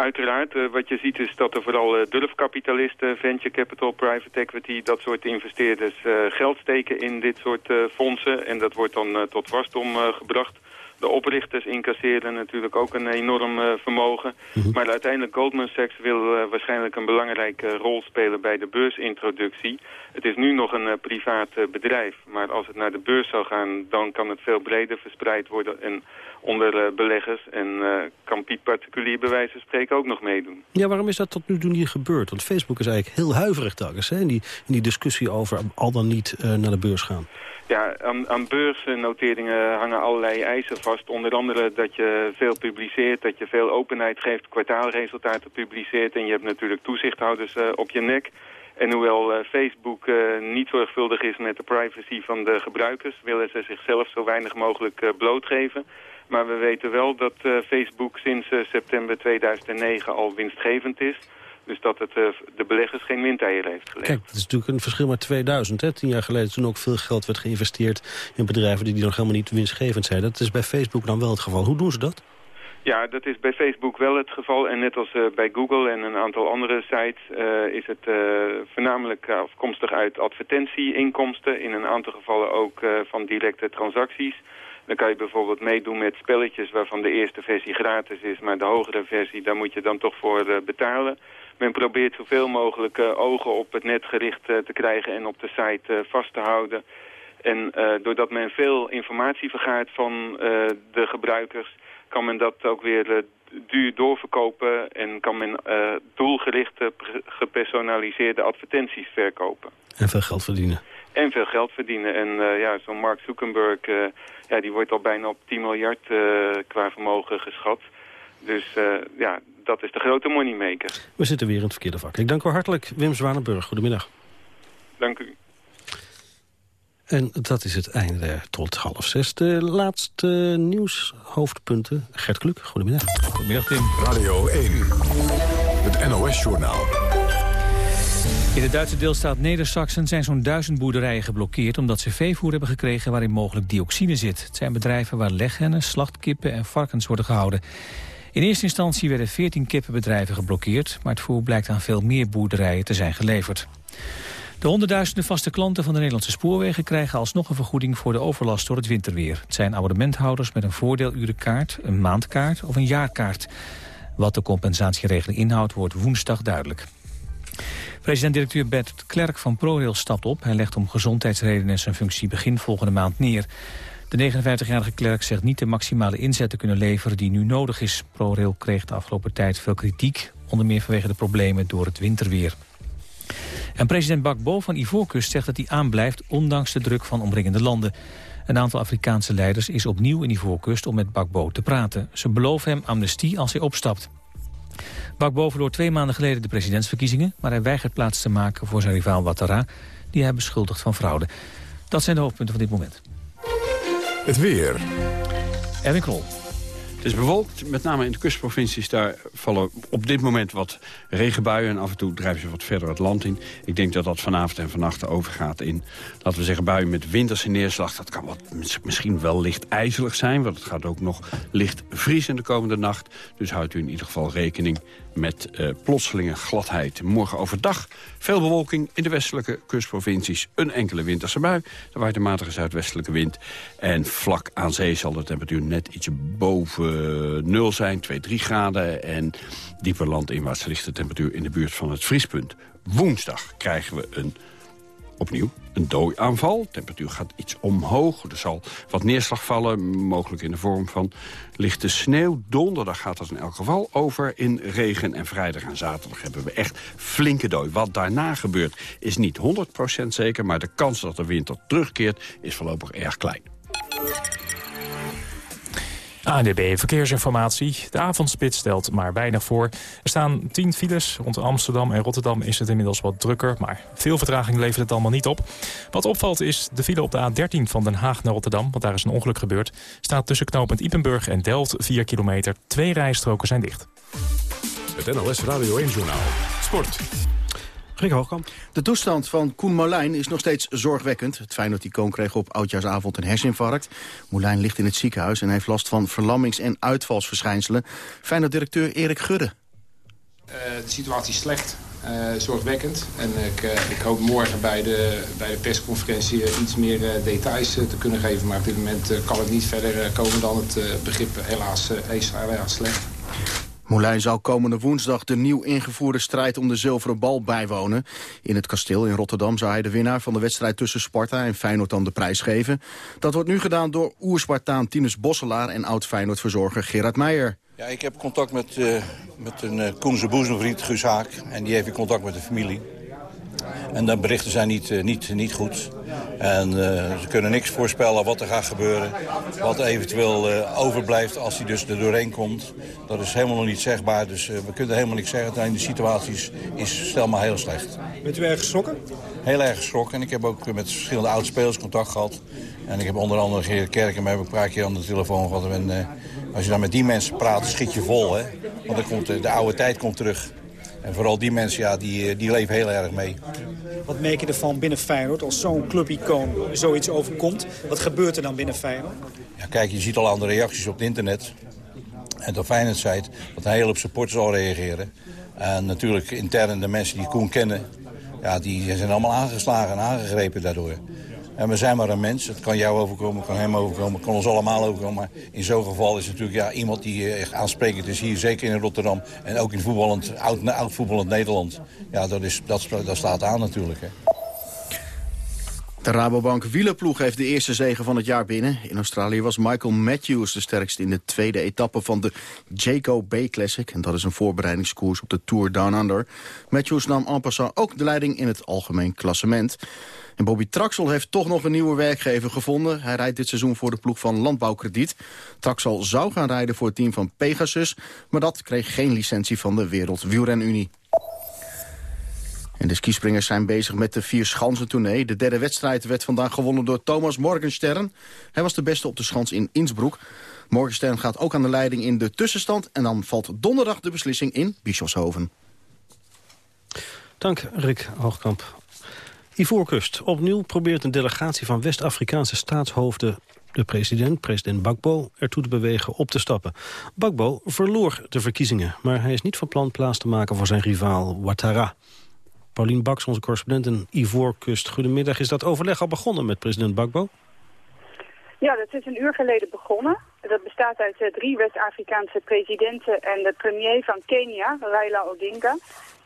Uiteraard. Uh, wat je ziet is dat er vooral uh, durfkapitalisten, venture capital, private equity, dat soort investeerders uh, geld steken in dit soort fondsen. En dat wordt dan tot wasdom gebracht. De oprichters incasseren natuurlijk ook een enorm uh, vermogen. Mm -hmm. Maar uiteindelijk Goldman Sachs wil uh, waarschijnlijk een belangrijke rol spelen bij de beursintroductie. Het is nu nog een uh, privaat bedrijf. Maar als het naar de beurs zou gaan, dan kan het veel breder verspreid worden en onder beleggers. En kan Piet particulier bij wijze van spreken ook nog meedoen. Ja, waarom is dat tot nu toe niet gebeurd? Want Facebook is eigenlijk heel huiverig telkens hè, in, die, in die discussie over al dan niet naar de beurs gaan. Ja, aan, aan beursnoteringen hangen allerlei eisen vast. Onder andere dat je veel publiceert, dat je veel openheid geeft, kwartaalresultaten publiceert. En je hebt natuurlijk toezichthouders uh, op je nek. En hoewel uh, Facebook uh, niet zorgvuldig is met de privacy van de gebruikers... willen ze zichzelf zo weinig mogelijk blootgeven. Maar we weten wel dat Facebook sinds september 2009 al winstgevend is... Dus dat het uh, de beleggers geen windeieren heeft gelegd. Kijk, dat is natuurlijk een verschil met 2000. Hè? Tien jaar geleden toen ook veel geld werd geïnvesteerd in bedrijven die, die nog helemaal niet winstgevend zijn. Dat is bij Facebook dan wel het geval. Hoe doen ze dat? Ja, dat is bij Facebook wel het geval. En net als uh, bij Google en een aantal andere sites uh, is het uh, voornamelijk afkomstig uit advertentieinkomsten. In een aantal gevallen ook van directe transacties. Dan kan je bijvoorbeeld meedoen met spelletjes waarvan de eerste versie gratis is. Maar de hogere versie, daar moet je dan toch voor betalen. Men probeert zoveel mogelijk ogen op het net gericht te krijgen en op de site vast te houden. En doordat men veel informatie vergaart van de gebruikers kan men dat ook weer duur doorverkopen en kan men uh, doelgerichte, gepersonaliseerde advertenties verkopen. En veel geld verdienen. En veel geld verdienen. En uh, ja, zo'n Mark Zuckerberg, ja, die wordt al bijna op 10 miljard qua vermogen geschat. Dus ja, dat is de grote moneymaker. We zitten weer in het verkeerde vak. Ik dank u hartelijk, Wim Zwanenburg. Goedemiddag. Dank u. En dat is het einde tot half zes. De laatste nieuwshoofdpunten. Gert Kluk, goedemiddag. Goedemiddag, Tim. Radio 1, het NOS-journaal. In de Duitse deelstaat Neder-Saxen zijn zo'n duizend boerderijen geblokkeerd... omdat ze veevoer hebben gekregen waarin mogelijk dioxine zit. Het zijn bedrijven waar leghennen, slachtkippen en varkens worden gehouden. In eerste instantie werden 14 kippenbedrijven geblokkeerd... maar het voer blijkt aan veel meer boerderijen te zijn geleverd. De honderdduizenden vaste klanten van de Nederlandse spoorwegen krijgen alsnog een vergoeding voor de overlast door het winterweer. Het zijn abonnementhouders met een voordeelurenkaart, een maandkaart of een jaarkaart. Wat de compensatieregeling inhoudt wordt woensdag duidelijk. President-directeur Bert Klerk van ProRail stapt op. Hij legt om gezondheidsredenen zijn functie begin volgende maand neer. De 59-jarige Klerk zegt niet de maximale inzet te kunnen leveren die nu nodig is. ProRail kreeg de afgelopen tijd veel kritiek, onder meer vanwege de problemen door het winterweer. En president Bakbo van Ivoorkust zegt dat hij aanblijft... ondanks de druk van omringende landen. Een aantal Afrikaanse leiders is opnieuw in Ivoorkust om met Bakbo te praten. Ze beloven hem amnestie als hij opstapt. Bakbo verloor twee maanden geleden de presidentsverkiezingen... maar hij weigert plaats te maken voor zijn rivaal Ouattara... die hij beschuldigt van fraude. Dat zijn de hoofdpunten van dit moment. Het weer. Erwin Krol. Het is bewolkt, met name in de kustprovincies. Daar vallen op dit moment wat regenbuien... en af en toe drijven ze wat verder het land in. Ik denk dat dat vanavond en vannacht overgaat in... laten we zeggen, buien met winterse neerslag. Dat kan wat, misschien wel licht ijzelig zijn... want het gaat ook nog licht vriezen de komende nacht. Dus houdt u in ieder geval rekening met uh, plotselinge gladheid. Morgen overdag veel bewolking in de westelijke kustprovincies. Een enkele winterse bui. Er waait een matige zuidwestelijke wind. En vlak aan zee zal de temperatuur net ietsje boven nul zijn. 2, 3 graden. En dieper landinwaarts ligt de temperatuur in de buurt van het vriespunt. Woensdag krijgen we een opnieuw een dooiaanval. De temperatuur gaat iets omhoog. Er zal wat neerslag vallen, mogelijk in de vorm van lichte sneeuw. Donderdag gaat dat in elk geval over in regen. En vrijdag en zaterdag hebben we echt flinke dooi. Wat daarna gebeurt is niet 100% zeker... maar de kans dat de winter terugkeert is voorlopig erg klein. ANDB Verkeersinformatie. De avondspits stelt maar weinig voor. Er staan 10 files. Rond Amsterdam en Rotterdam is het inmiddels wat drukker. Maar veel vertraging levert het allemaal niet op. Wat opvalt is de file op de A13 van Den Haag naar Rotterdam. Want daar is een ongeluk gebeurd. Staat tussen knooppunt Ipenburg en Delft 4 kilometer. Twee rijstroken zijn dicht. Het NLS Radio 1 Journaal. Sport. De toestand van Koen Molijn is nog steeds zorgwekkend. Het Feyenoord-icoon kreeg op oudjaarsavond een herseninfarct. Molijn ligt in het ziekenhuis en heeft last van verlammings- en uitvalsverschijnselen. Feyenoord-directeur Erik Gudde. Uh, de situatie is slecht. Uh, zorgwekkend. En ik, uh, ik, hoop morgen bij de, bij de persconferentie iets meer details te kunnen geven. Maar op dit moment kan het niet verder komen dan het begrip helaas, helaas slecht. Moulijn zal komende woensdag de nieuw ingevoerde strijd om de zilveren bal bijwonen. In het kasteel in Rotterdam zou hij de winnaar van de wedstrijd tussen Sparta en Feyenoord dan de prijs geven. Dat wordt nu gedaan door oerspartaan Tinus Bosselaar en oud-Feyenoord-verzorger Gerard Meijer. Ja, ik heb contact met, uh, met een uh, Koense boezemvriend, Guus Haak. En die heeft in contact met de familie. En de berichten zijn niet, uh, niet, niet goed. En uh, ze kunnen niks voorspellen wat er gaat gebeuren. Wat eventueel uh, overblijft als hij dus er doorheen komt. Dat is helemaal nog niet zegbaar. Dus we kunnen helemaal niks zeggen. De situatie is, is stel maar heel slecht. Bent u erg geschrokken? Heel erg geschrokken. En ik heb ook met verschillende oud-spelers contact gehad. En ik heb onder andere Gerrit Kerken met een paar keer aan de telefoon gehad. En, als je dan met die mensen praat, schiet je vol. Hè? Want dan komt, de oude tijd komt terug. En vooral die mensen, ja, die, die leven heel erg mee. Wat merk je ervan binnen Feyenoord als zo'n clubicoon zoiets overkomt? Wat gebeurt er dan binnen Feyenoord? Ja, kijk, je ziet al aan de reacties op het internet. En tot Feyenoord zei dat hij heel op supporters zal reageren. En natuurlijk intern de mensen die Koen kennen... Ja, die zijn allemaal aangeslagen en aangegrepen daardoor. En we zijn maar een mens. Het kan jou overkomen, kan hem overkomen, het kan ons allemaal overkomen. Maar in zo'n geval is het natuurlijk ja, iemand die echt aansprekend is hier, zeker in Rotterdam. En ook in voetballend, oud, oud voetballend Nederland. Ja, dat, is, dat, staat aan natuurlijk. Hè. De Rabobank wielerploeg heeft de eerste zegen van het jaar binnen. In Australië was Michael Matthews de sterkste in de tweede etappe van de Jayco Bay Classic. En dat is een voorbereidingskoers op de Tour Down Under. Matthews nam en passant ook de leiding in het algemeen klassement. En Bobby Traxel heeft toch nog een nieuwe werkgever gevonden. Hij rijdt dit seizoen voor de ploeg van Landbouwkrediet. Traxel zou gaan rijden voor het team van Pegasus... maar dat kreeg geen licentie van de Wereld Wielrenunie. En de skispringers zijn bezig met de vier schansen De derde wedstrijd werd vandaag gewonnen door Thomas Morgenstern. Hij was de beste op de schans in Innsbruck. Morgenstern gaat ook aan de leiding in de tussenstand... en dan valt donderdag de beslissing in Bischofshoven. Dank, Rick Hoogkamp. Ivoorkust. Opnieuw probeert een delegatie van West-Afrikaanse staatshoofden de president, president Bakbo, ertoe te bewegen op te stappen. Bakbo verloor de verkiezingen, maar hij is niet van plan plaats te maken voor zijn rivaal Ouattara. Paulien Baks, onze correspondent in Ivoorkust. Goedemiddag. Is dat overleg al begonnen met president Bakbo? Ja, dat is een uur geleden begonnen. Dat bestaat uit uh, drie West-Afrikaanse presidenten en de premier van Kenia, Raila Odinga.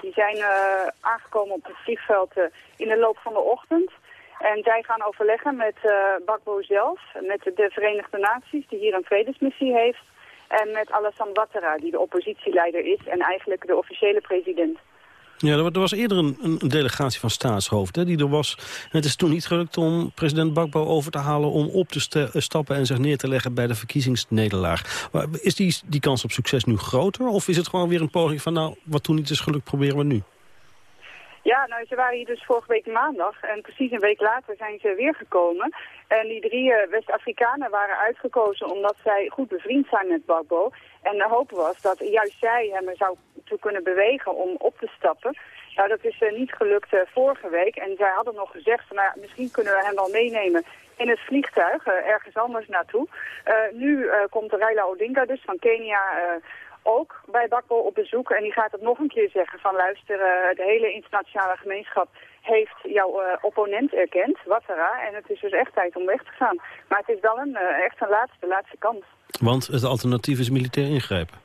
Die zijn uh, aangekomen op het vliegveld uh, in de loop van de ochtend. En zij gaan overleggen met Bakbo zelf, met de Verenigde Naties, die hier een vredesmissie heeft. En met Alassane Ouattara, die de oppositieleider is en eigenlijk de officiële president. Ja, er was eerder een, een delegatie van staatshoofden die er was. En het is toen niet gelukt om president Bakbo over te halen... om op te stappen en zich neer te leggen bij de verkiezingsnederlaag. Is die, die kans op succes nu groter? Of is het gewoon weer een poging van... nou, wat toen niet is gelukt, proberen we nu? Ja, nou, ze waren hier dus vorige week maandag en precies een week later zijn ze weer gekomen. En die drie uh, West-Afrikanen waren uitgekozen omdat zij goed bevriend zijn met Bagbo. En de hoop was dat juist zij hem zou toe kunnen bewegen om op te stappen. Nou, dat is uh, niet gelukt uh, vorige week. En zij hadden nog gezegd, nou, misschien kunnen we hem wel meenemen in het vliegtuig, ergens anders naartoe. nu komt Raila Odinga dus van Kenia ook bij Bakbo op bezoek. En die gaat het nog een keer zeggen van luister, de hele internationale gemeenschap heeft jouw uh, opponent erkend, Ouattara. En het is dus echt tijd om weg te gaan. Maar het is wel een, uh, echt een laatste, laatste kans. Want het alternatief is militair ingrijpen.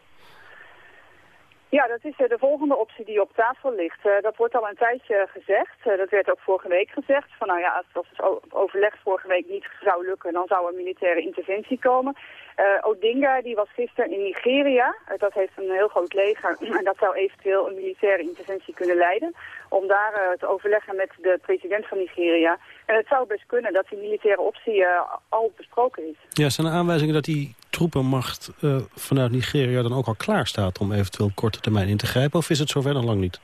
Ja, dat is de volgende optie die op tafel ligt. dat wordt al een tijdje gezegd. dat werd ook vorige week gezegd. Van nou ja, als het overleg vorige week niet zou lukken, dan zou er militaire interventie komen. Odinga die was gisteren in Nigeria. Dat heeft een heel groot leger en dat zou eventueel een militaire interventie kunnen leiden. Om daar te overleggen met de president van Nigeria. En het zou best kunnen dat die militaire optie al besproken is. Ja, zijn er aanwijzingen dat die troepenmacht vanuit Nigeria dan ook al klaar staat om eventueel korte termijn in te grijpen? Of is het zover nog lang niet?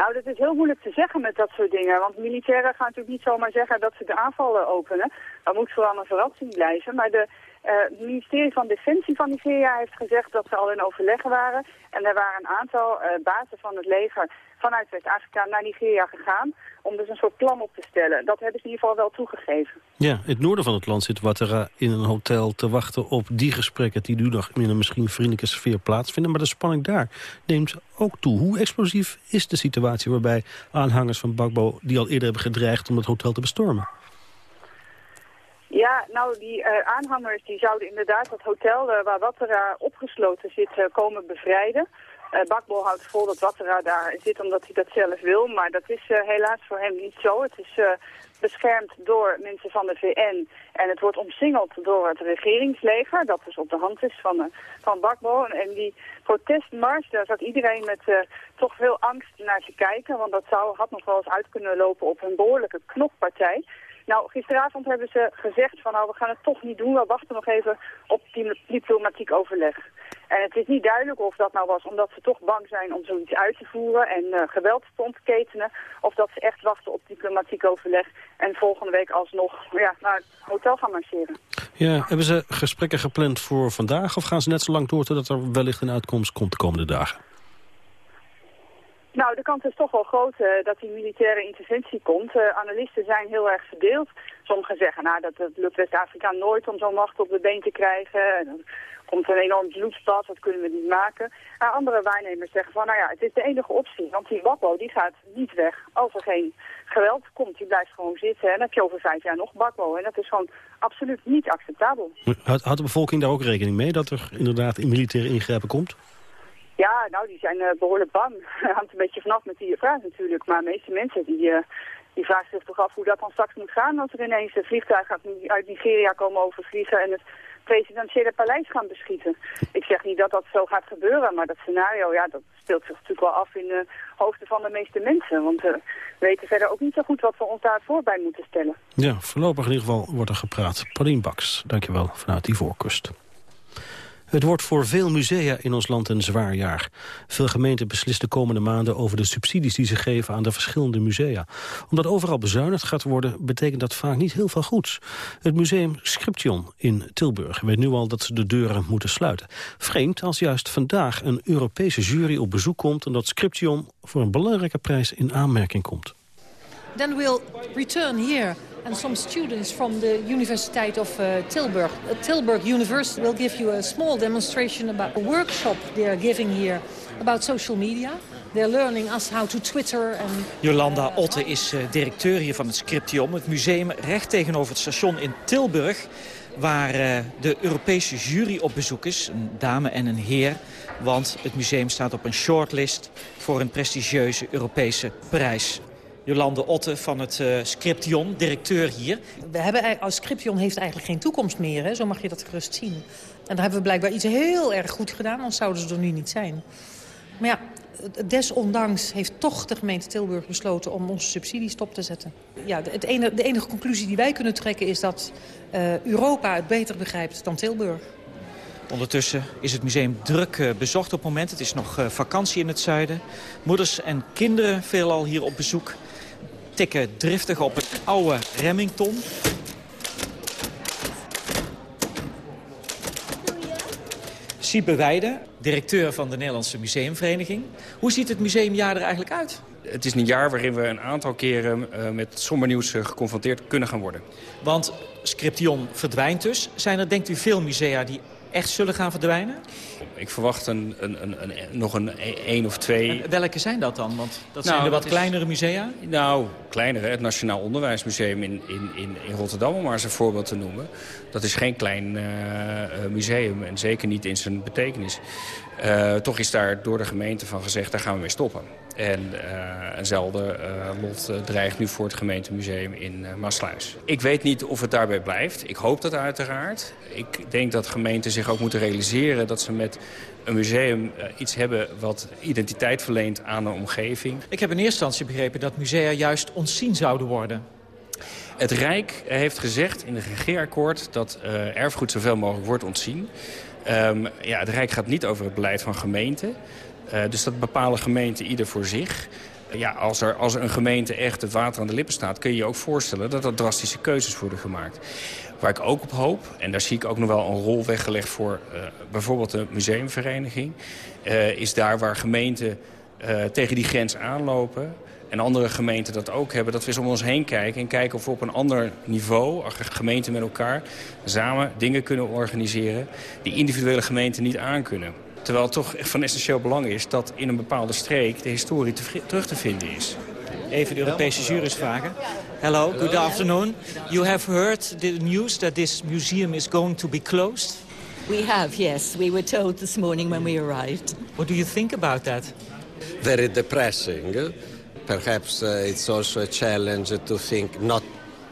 Nou, dat is heel moeilijk te zeggen met dat soort dingen. Want militairen gaan natuurlijk niet zomaar zeggen dat ze de aanvallen openen. Dat moet vooral een verrassing blijven. Maar de uh, het ministerie van Defensie van Nigeria heeft gezegd dat ze al in overleg waren. En er waren een aantal uh, bazen van het leger vanuit West-Afrika naar Nigeria gegaan... om dus een soort plan op te stellen. Dat hebben ze in ieder geval wel toegegeven. Ja, in het noorden van het land zit Ouattara in een hotel te wachten op die gesprekken... die nu nog in een misschien vriendelijke sfeer plaatsvinden. Maar de spanning daar neemt ook toe. Hoe explosief is de situatie waarbij aanhangers van Bagbo... die al eerder hebben gedreigd om het hotel te bestormen? Ja, nou die uh, aanhangers die zouden inderdaad het hotel uh, waar Wattera opgesloten zit uh, komen bevrijden. Bakbo houdt vol dat Wattera daar zit omdat hij dat zelf wil, maar dat is helaas voor hem niet zo. Het is beschermd door mensen van de VN en het wordt omsingeld door het regeringsleger, dat dus op de hand is van, van Bakbo. En, die protestmars, daar zat iedereen met toch veel angst naar te kijken, want dat zou, had nog wel eens uit kunnen lopen op een behoorlijke knokpartij. Nou, gisteravond hebben ze gezegd van nou, we gaan het toch niet doen. We wachten nog even op diplomatiek overleg. En het is niet duidelijk of dat nou was omdat ze toch bang zijn om zoiets uit te voeren en uh, geweld te ontketenen. Of dat ze echt wachten op diplomatiek overleg en volgende week alsnog ja, naar het hotel gaan marcheren. Ja, hebben ze gesprekken gepland voor vandaag of gaan ze net zo lang door totdat er wellicht een uitkomst komt de komende dagen? Nou, de kans is toch wel groot uh, dat die militaire interventie komt. Uh, analisten zijn heel erg verdeeld. Sommigen zeggen nou, dat het lukt West-Afrika nooit om zo'n macht op de been te krijgen. Komt een enorm bloedstad, dat kunnen we niet maken. Maar andere waarnemers zeggen van, nou ja, het is de enige optie. Want die Bakbo die gaat niet weg. Als er geen geweld komt, die blijft gewoon zitten. En dan heb je over vijf jaar nog Bakbo. En dat is gewoon absoluut niet acceptabel. Had, de bevolking daar ook rekening mee dat er inderdaad in militaire ingrijpen komt? Ja, nou, die zijn uh, behoorlijk bang. hangt een beetje vanaf met die vraag natuurlijk. Maar de meeste mensen die, uh, die vragen zich toch af hoe dat dan straks moet gaan... als er ineens een vliegtuig uit Nigeria komen overvliegen... en het presidentiële paleis gaan beschieten. Ik zeg niet dat dat zo gaat gebeuren, maar dat scenario... ja, dat speelt zich natuurlijk wel af in de hoofden van de meeste mensen. Want uh, we weten verder ook niet zo goed wat we ons daarvoor bij moeten stellen. Ja, voorlopig in ieder geval wordt er gepraat. Paulien Baks, dankjewel vanuit die voorkust. Het wordt voor veel musea in ons land een zwaar jaar. Veel gemeenten beslissen de komende maanden over de subsidies die ze geven aan de verschillende musea. Omdat overal bezuinigd gaat worden, betekent dat vaak niet heel veel goeds. Het museum Scription in Tilburg weet nu al dat ze de deuren moeten sluiten. Vreemd als juist vandaag een Europese jury op bezoek komt... en dat Scription voor een belangrijke prijs in aanmerking komt. Then we'll return here and some students from the University of uh, Tilburg. Uh, Tilburg University will give you a small demonstration about a workshop they are giving here about social media. They're learning us how to Twitter. And, Jolanda Otte is uh, directeur hier van het Scriptium, het museum recht tegenover het station in Tilburg waar de Europese jury op bezoek is, een dame en een heer. Want het museum staat op een shortlist voor een prestigieuze Europese prijs. Jolande Otte van het uh, Scription, directeur hier. We hebben, als Scription heeft eigenlijk geen toekomst meer, hè? zo mag je dat gerust zien. En daar hebben we blijkbaar iets heel erg goed gedaan, anders zouden ze er nu niet zijn. Maar ja, desondanks heeft toch de gemeente Tilburg besloten om onze subsidies stop te zetten. Ja, het enige, de enige conclusie die wij kunnen trekken is dat uh, Europa het beter begrijpt dan Tilburg. Ondertussen is het museum druk uh, bezocht op het moment. Het is nog vakantie in het zuiden. Moeders en kinderen veelal hier op bezoek tikken driftig op het oude Remington. Siebe Weide, directeur van de Nederlandse Museumvereniging. Hoe ziet het museumjaar er eigenlijk uit? Het is een jaar waarin we een aantal keren uh, met somber nieuws uh, geconfronteerd kunnen gaan worden. Want Scription verdwijnt dus. Zijn er, denkt u, veel musea die echt zullen gaan verdwijnen? Ik verwacht een, een, een, een nog een één of twee. En welke zijn dat dan? Want dat nou, zijn de wat kleinere musea? Nou, kleinere. Het Nationaal Onderwijsmuseum in, in, in, in Rotterdam, om maar eens een voorbeeld te noemen. Dat is geen klein uh, museum en zeker niet in zijn betekenis. Uh, toch is daar door de gemeente van gezegd, daar gaan we mee stoppen. En uh, eenzelfde uh, lot dreigt nu voor het gemeentemuseum in Maasluis. Ik weet niet of het daarbij blijft. Ik hoop dat uiteraard. Ik denk dat gemeenten zich ook moeten realiseren dat ze met een museum iets hebben wat identiteit verleent aan een omgeving. Ik heb in eerste instantie begrepen dat musea juist ontzien zouden worden. Het Rijk heeft gezegd in het regeerakkoord dat uh, erfgoed zoveel mogelijk wordt ontzien. Um, ja, het Rijk gaat niet over het beleid van gemeenten. Uh, dus dat bepalen gemeenten ieder voor zich. Ja, als er, als een gemeente echt het water aan de lippen staat... kun je je ook voorstellen dat er drastische keuzes worden gemaakt. Waar ik ook op hoop, en daar zie ik ook nog wel een rol weggelegd voor... Uh, bijvoorbeeld de museumvereniging... Uh, is daar waar gemeenten tegen die grens aanlopen en andere gemeenten dat ook hebben... dat we eens om ons heen kijken en kijken of we op een ander niveau... gemeenten met elkaar samen dingen kunnen organiseren... die individuele gemeenten niet aankunnen. Terwijl het toch echt van essentieel belang is dat in een bepaalde streek... de historie te terug te vinden is. Even de Europese juries vragen. Hello, good afternoon. You have heard the news that this museum is going to be closed? We have, yes. We were told this morning when we arrived. What do you think about that? Very depressing perhaps uh, it's also a challenge to think not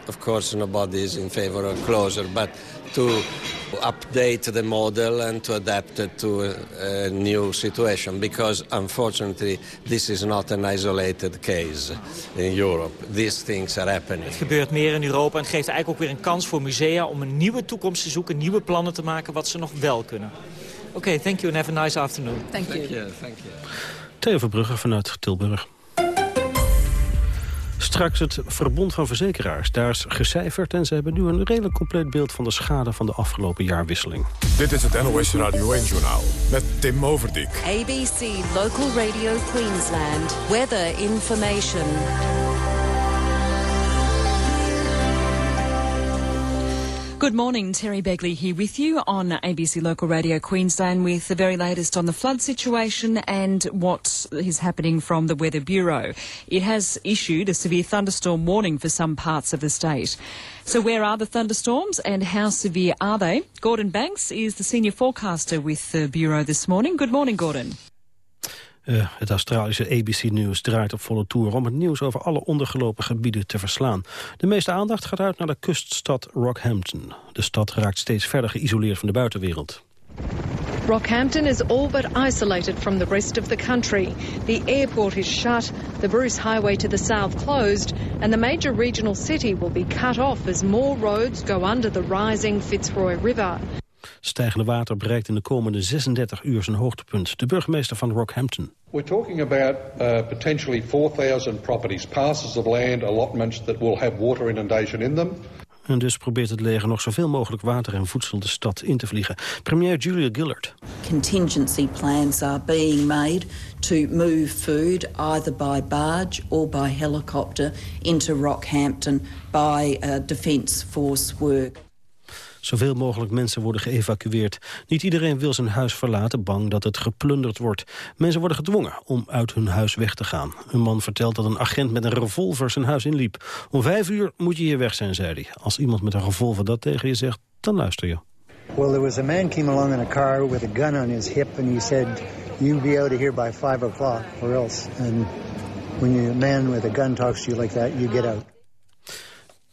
of course nobody is in favor of closure but to update the model and to adapt it to a, new situation because unfortunately this is not an isolated case in Europe. These things are happening. Het gebeurt meer in Europa en het geeft eigenlijk ook weer een kans voor musea om een nieuwe toekomst te zoeken, nieuwe plannen te maken wat ze nog wel kunnen. Oké, okay, thank you and have a nice afternoon. Thank you. Thank you. Thank you. Theo Verbrugge vanuit Tilburg. Straks het Verbond van Verzekeraars. Daar is gecijferd en ze hebben nu een redelijk compleet beeld... van de schade van de afgelopen jaarwisseling. Dit is het NOS Radio 1-journaal met Tim Overdijk. ABC Local Radio Queensland. Weather information. Good morning, Terry Begley here with you on ABC Local Radio Queensland with the very latest on the flood situation and what is happening from the Weather Bureau. It has issued a severe thunderstorm warning for some parts of the state. So where are the thunderstorms and how severe are they? Gordon Banks is the senior forecaster with the Bureau this morning. Good morning, Gordon. Uh, het Australische ABC News draait op volle toer om het nieuws over alle ondergelopen gebieden te verslaan. De meeste aandacht gaat uit naar de kuststad Rockhampton. De stad raakt steeds verder geïsoleerd van de buitenwereld. Rockhampton is all but isolated from the rest of the country. The airport is shut, the Bruce Highway to the south closed, and the major regional city will be cut off as more roads go under the rising Fitzroy River. Stijgende water bereikt in de komende 36 uur zijn hoogtepunt. De burgemeester van Rockhampton. We're talking about uh, potentially 4,000 properties, parcels of land, allotments that will have water inundation in them. En dus probeert het leger nog zoveel mogelijk water en voedsel de stad in te vliegen. Premier Julia Gillard. Contingency plans are being made to move food either by barge or by helicopter into Rockhampton by uh, Defence Force work. Zoveel mogelijk mensen worden geëvacueerd. Niet iedereen wil zijn huis verlaten, bang dat het geplunderd wordt. Mensen worden gedwongen om uit hun huis weg te gaan. Een man vertelt dat een agent met een revolver zijn huis inliep. Om vijf uur moet je hier weg zijn, zei hij. Als iemand met een revolver dat tegen je zegt, dan luister je. Well, there was a man came along in a car with a gun on his hip and he said, you be out of here by five o'clock or else. And when a man with a gun talks to you like that, you get out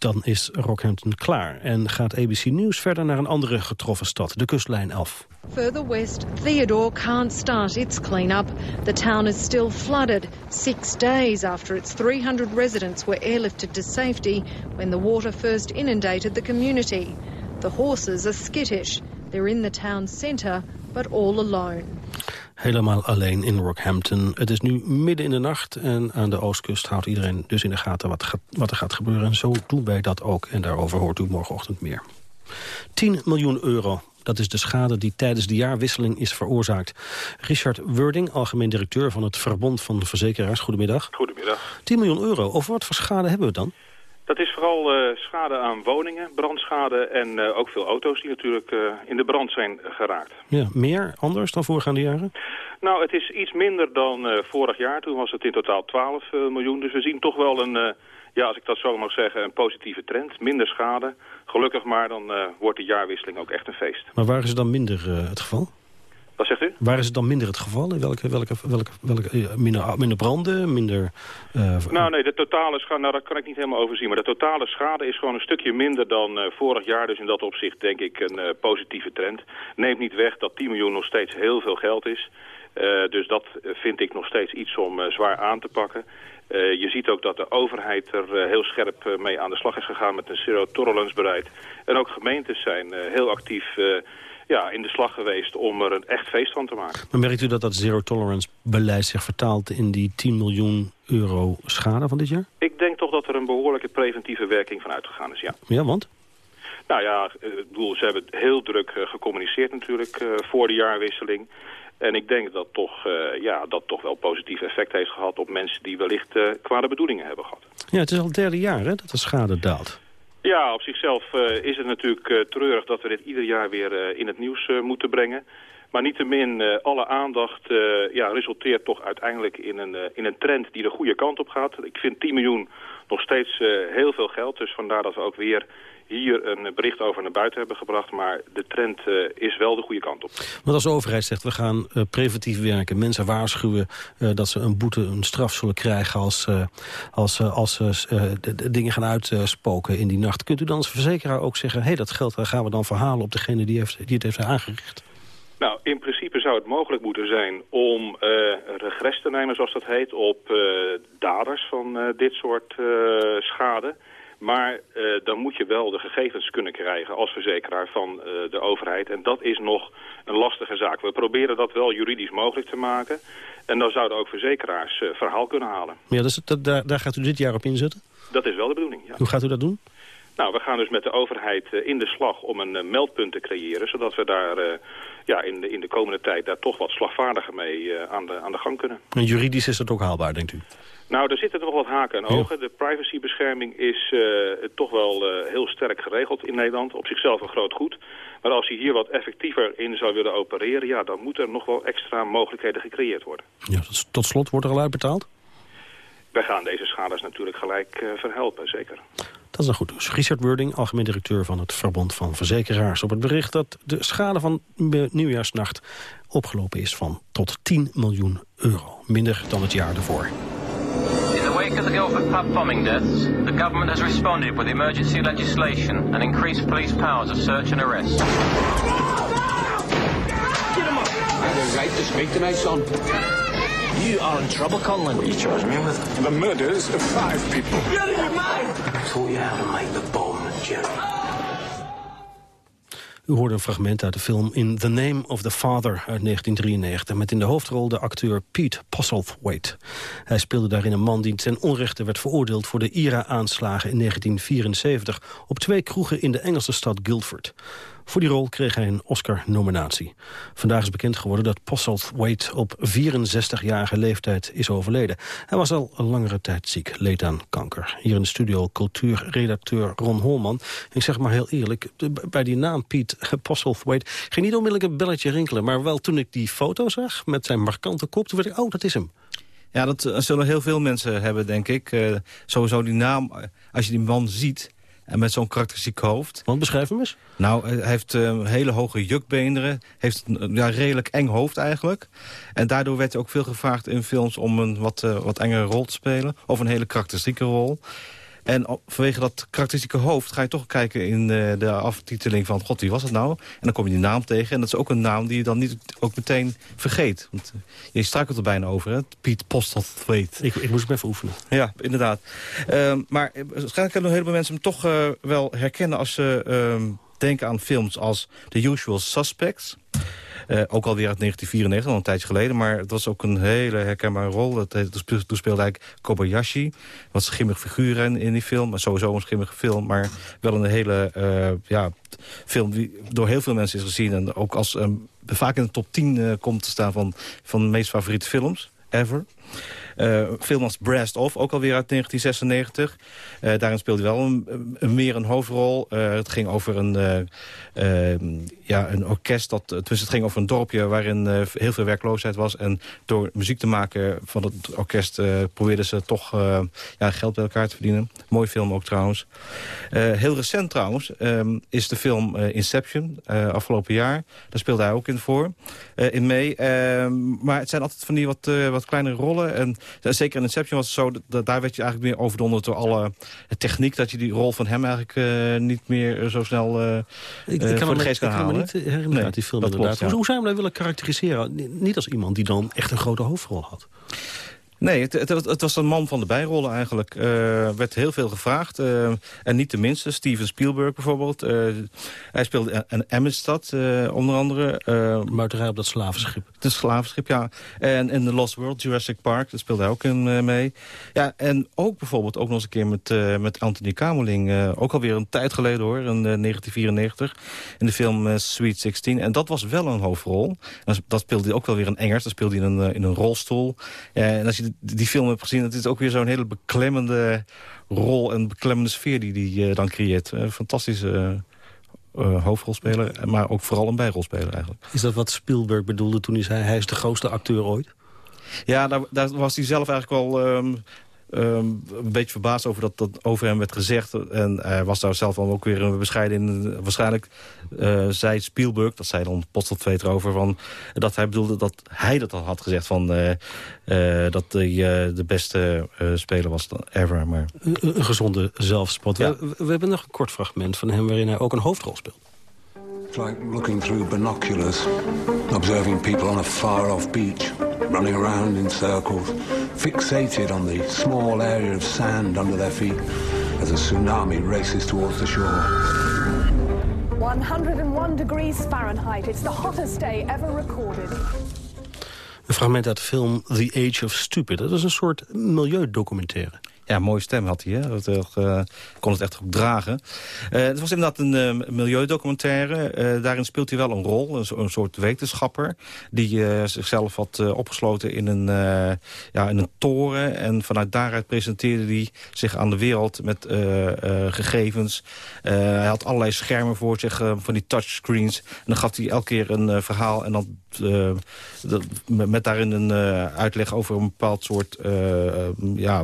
dan is Rockhampton klaar. En gaat ABC News verder naar een andere getroffen stad, de kustlijn 11. Further west, Theodore can't start its clean-up. The town is still flooded, six days after its 300 residents were airlifted to safety when the water first inundated the community. The horses are skittish. They're in the town centre, but all alone helemaal alleen in Rockhampton. Het is nu midden in de nacht en aan de oostkust houdt iedereen dus in de gaten wat, wat er gaat gebeuren. En zo doen wij dat ook en daarover hoort u morgenochtend meer. 10 miljoen euro. Dat is de schade die tijdens de jaarwisseling is veroorzaakt. Richard Wording, algemeen directeur van het Verbond van Verzekeraars. Goedemiddag. Goedemiddag. 10 miljoen euro. Over wat voor schade hebben we dan? Dat is vooral uh, schade aan woningen, brandschade en uh, ook veel auto's die natuurlijk uh, in de brand zijn geraakt. Ja, meer anders dan voorgaande jaren? Nou, het is iets minder dan vorig jaar. Toen was het in totaal 12 miljoen. Dus we zien toch wel een, ja, als ik dat zo mag zeggen, een positieve trend. Minder schade. Gelukkig maar, dan wordt de jaarwisseling ook echt een feest. Maar waar is het dan minder het geval? Wat zegt u? Waar is het dan minder het geval? In welke, welke, welke, welke eh, minder, minder branden, minder... Uh, nou nee, de totale schade, nou, dat kan ik niet helemaal overzien. Maar de totale schade is gewoon een stukje minder dan uh, vorig jaar. Dus in dat opzicht denk ik een uh, positieve trend. Neemt niet weg dat 10 miljoen nog steeds heel veel geld is. dus dat vind ik nog steeds iets om zwaar aan te pakken. je ziet ook dat de overheid er heel scherp mee aan de slag is gegaan met een zero tolerance beleid. En ook gemeentes zijn heel actief ja, in de slag geweest om er een echt feest van te maken. Maar merkt u dat dat zero tolerance beleid zich vertaalt in die 10 miljoen euro schade van dit jaar? Ik denk toch dat er een behoorlijke preventieve werking van uitgegaan is, ja. Ja, want? Nou ja, eh, ik bedoel, ze hebben heel druk eh, gecommuniceerd natuurlijk uh, voor de jaarwisseling. En ik denk dat toch, uh, ja, dat toch wel positief effect heeft gehad op mensen die wellicht uh, kwade bedoelingen hebben gehad. Ja, het is al het derde jaar hè, dat de schade daalt. Ja, op zichzelf uh, is het natuurlijk uh, treurig dat we dit ieder jaar weer uh, in het nieuws moeten brengen. Maar niettemin, alle aandacht ja, resulteert toch uiteindelijk in een, in een trend die de goede kant op gaat. Ik vind 10 miljoen nog steeds heel veel geld. Dus vandaar dat we ook weer hier een bericht over naar buiten hebben gebracht. Maar de trend uh, is wel de goede kant op. Want als de overheid zegt, we gaan uh, preventief werken. Mensen waarschuwen uh, dat ze een boete, een straf zullen krijgen... als, als, als ze de dingen gaan uitspoken in die nacht. Kunt u dan als verzekeraar ook zeggen... hé, hey, dat geld gaan we dan verhalen op degene die, heeft, die het heeft aangericht? Nou, in principe zou het mogelijk moeten zijn om regres te nemen, zoals dat heet... op daders van dit soort schade... Maar dan moet je wel de gegevens kunnen krijgen als verzekeraar van de overheid. En dat is nog een lastige zaak. We proberen dat wel juridisch mogelijk te maken. En dan zouden ook verzekeraars verhaal kunnen halen. Ja, dus dat, daar, daar gaat u dit jaar op inzetten? Dat is wel de bedoeling, ja. Hoe gaat u dat doen? Nou, we gaan dus met de overheid eh, in de slag om een eh, meldpunt te creëren... zodat we daar ja, in, de, in de komende tijd daar toch wat slagvaardiger mee aan, de, aan de gang kunnen. En juridisch is dat ook haalbaar, denkt u? Nou, er zitten nog wat haken en ogen. De privacybescherming is toch wel heel sterk geregeld in Nederland. Op zichzelf een groot goed. Maar als hij hier wat effectiever in zou willen opereren... ja, dan moeten er nog wel extra mogelijkheden gecreëerd worden. Ja, tot slot, wordt er al uitbetaald? Wij gaan deze schades natuurlijk gelijk verhelpen, zeker. Dat is dan goed dus. Richard Wording, algemeen directeur van het Verbond van Verzekeraars... op het bericht dat de schade van nieuwjaarsnacht opgelopen is van tot 10 miljoen euro. Minder dan het jaar ervoor. In the wake of the Guildford pub bombing deaths, the government has responded with emergency legislation and increased police powers of search and arrest. Get him up! I have a right to speak to my son. You are in trouble, Conlon. What are you charging me with? The murders of five people. You're out of your mind! I taught you how to make the bomb, Jerry. U hoorde een fragment uit de film In the Name of the Father uit 1993... met in de hoofdrol de acteur Pete Postlethwaite. Hij speelde daarin een man die ten onrechte werd veroordeeld... voor de IRA-aanslagen in 1974 op twee kroegen in de Engelse stad Guildford. Voor die rol kreeg hij een Oscar-nominatie. Vandaag is bekend geworden dat Postlethwaite op 64-jarige leeftijd is overleden. Hij was al een langere tijd ziek, leed aan kanker. Hier in de studio cultuurredacteur Ron Holman. Ik zeg maar heel eerlijk, bij die naam Piet Postlethwaite... ging niet onmiddellijk een belletje rinkelen. Maar wel toen ik die foto zag met zijn markante kop, toen werd ik, oh, dat is hem. Ja, dat eh, zullen heel veel mensen hebben, denk ik. Uh, sowieso die naam, eh, als je die man ziet... En met zo'n karakteristiek hoofd. Want beschrijf hem eens. Nou, hij heeft uh, hele hoge jukbeenderen. Heeft een ja, redelijk eng hoofd eigenlijk. En daardoor werd hij ook veel gevraagd in films om een wat, uh, wat engere rol te spelen. Of een hele karakteristieke rol. En vanwege dat karakteristieke hoofd ga je toch kijken in de, de aftiteling van... God, wie was het nou? En dan kom je die naam tegen. En dat is ook een naam die je dan niet ook meteen vergeet. Want eh, je struikelt er bijna over, hè? Piet Postlethwaite. Ik, ik moest hem even oefenen. Ja, inderdaad. Uh, maar eh, waarschijnlijk kunnen een heleboel mensen hem toch uh, wel herkennen... als ze uh, denken aan films als The Usual Suspects... Uh, ook alweer uit 1994, al een tijdje geleden. Maar het was ook een hele herkenbare rol. Dat, toen speelde eigenlijk Kobayashi. Wat schimmig figuur in, in die film. Maar sowieso een schimmige film. Maar wel een hele uh, ja, film die door heel veel mensen is gezien. En ook als um, vaak in de top 10 uh, komt te staan van, van de meest favoriete films. Ever. Film als Brassed Off, ook alweer uit 1996. Uh, daarin speelde hij wel een, meer een hoofdrol. Het ging over een, ja, een orkest. Dat, dus het ging over een dorpje waarin heel veel werkloosheid was. En door muziek te maken van het orkest probeerden ze toch ja, geld bij elkaar te verdienen. Mooie film ook trouwens. heel recent trouwens um, is de film Inception, afgelopen jaar. Daar speelde hij ook in voor, in mee. Ehm, maar het zijn altijd van die wat, wat kleinere rollen. En Zeker in Inception was het zo, dat, daar werd je eigenlijk meer overdonderd door alle techniek. Dat je die rol van hem eigenlijk uh, niet meer zo snel uh, ik, ik kan voor de geest kan halen. Ik kan me niet herinneren nee, die film inderdaad. Klopt, ja. Hoe zou je hem willen karakteriseren? Niet als iemand die dan echt een grote hoofdrol had. Nee, het, het, het, was een man van de bijrollen eigenlijk. Er uh, werd heel veel gevraagd. Uh, en niet de minste, Steven Spielberg bijvoorbeeld. Uh, hij speelde een Amistad onder andere. Muiterij op dat slavenschip. Het slavenschip, ja. En in The Lost World, Jurassic Park, daar speelde hij ook in mee. Ja, en ook bijvoorbeeld ook nog eens een keer met, met Anthony Kamerling. ook alweer een tijd geleden hoor, in 1994. In de film Sweet 16. En dat was wel een hoofdrol. En dat speelde hij ook wel weer een Engers. Dat speelde hij in een, in een rolstoel. en als je die film hebt gezien... het is ook weer zo'n hele beklemmende rol en beklemmende sfeer die hij uh, dan creëert. Uh, fantastische uh, hoofdrolspeler, maar ook vooral een bijrolspeler eigenlijk. Is dat wat Spielberg bedoelde toen hij zei... hij is de grootste acteur ooit? Ja, daar, daar was hij zelf eigenlijk wel um, Um, een beetje verbaasd over dat dat over hem werd gezegd. En hij was daar zelf ook weer een bescheiden in. Waarschijnlijk uh, zei Spielberg, dat zei dan Posteltveet erover... Van, dat hij bedoelde dat hij dat al had gezegd... Van, uh, uh, dat hij de beste speler was dan ever. Maar... Een, een gezonde zelfspot. Ja. We, we, hebben nog een kort fragment van hem... waarin hij ook een hoofdrol speelt. It's like looking through binoculars, observing people on a far-off beach, running around in circles, fixated on the small area of sand under their feet, as a tsunami races towards the shore. 101 degrees Fahrenheit. It's the hottest day ever recorded. Een fragment uit de film The Age of Stupid. Dat is een soort milieudocumentaire. Ja, mooie stem had hij. Hè? Dat, uh, kon het echt ook dragen. Uh, het was inderdaad een milieudocumentaire. daarin speelt hij wel een rol. Een, een soort wetenschapper. Die zichzelf had opgesloten in een, ja, in een toren. En vanuit daaruit presenteerde hij zich aan de wereld met gegevens. hij had allerlei schermen voor zich. van die touchscreens. En dan gaf hij elke keer een verhaal. En dan met daarin een uitleg over een bepaald soort... ja,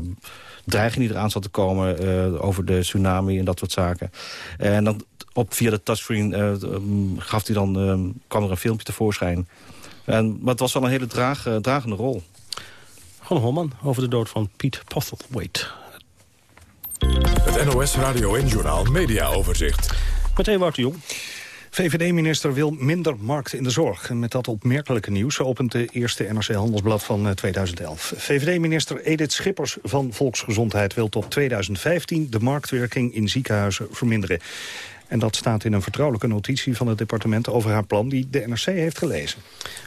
dreiging die eraan zat te komen uh, over de tsunami en dat soort zaken. En dan op, via de touchscreen uh, gaf hij dan, uh, kwam er een filmpje tevoorschijn. En, maar het was wel een hele draag, dragende rol. Ron Holman over de dood van Piet Postlethwaite. Het NOS Radio en Journaal Media Overzicht. Met Ewout de Jong. VVD-minister wil minder markt in de zorg. En met dat opmerkelijke nieuws opent de eerste NRC Handelsblad van 2011. Eh, VVD-minister Edith Schippers van Volksgezondheid wil tot 2015 de marktwerking in ziekenhuizen verminderen. En dat staat in een vertrouwelijke notitie van het departement over haar plan die de NRC heeft gelezen.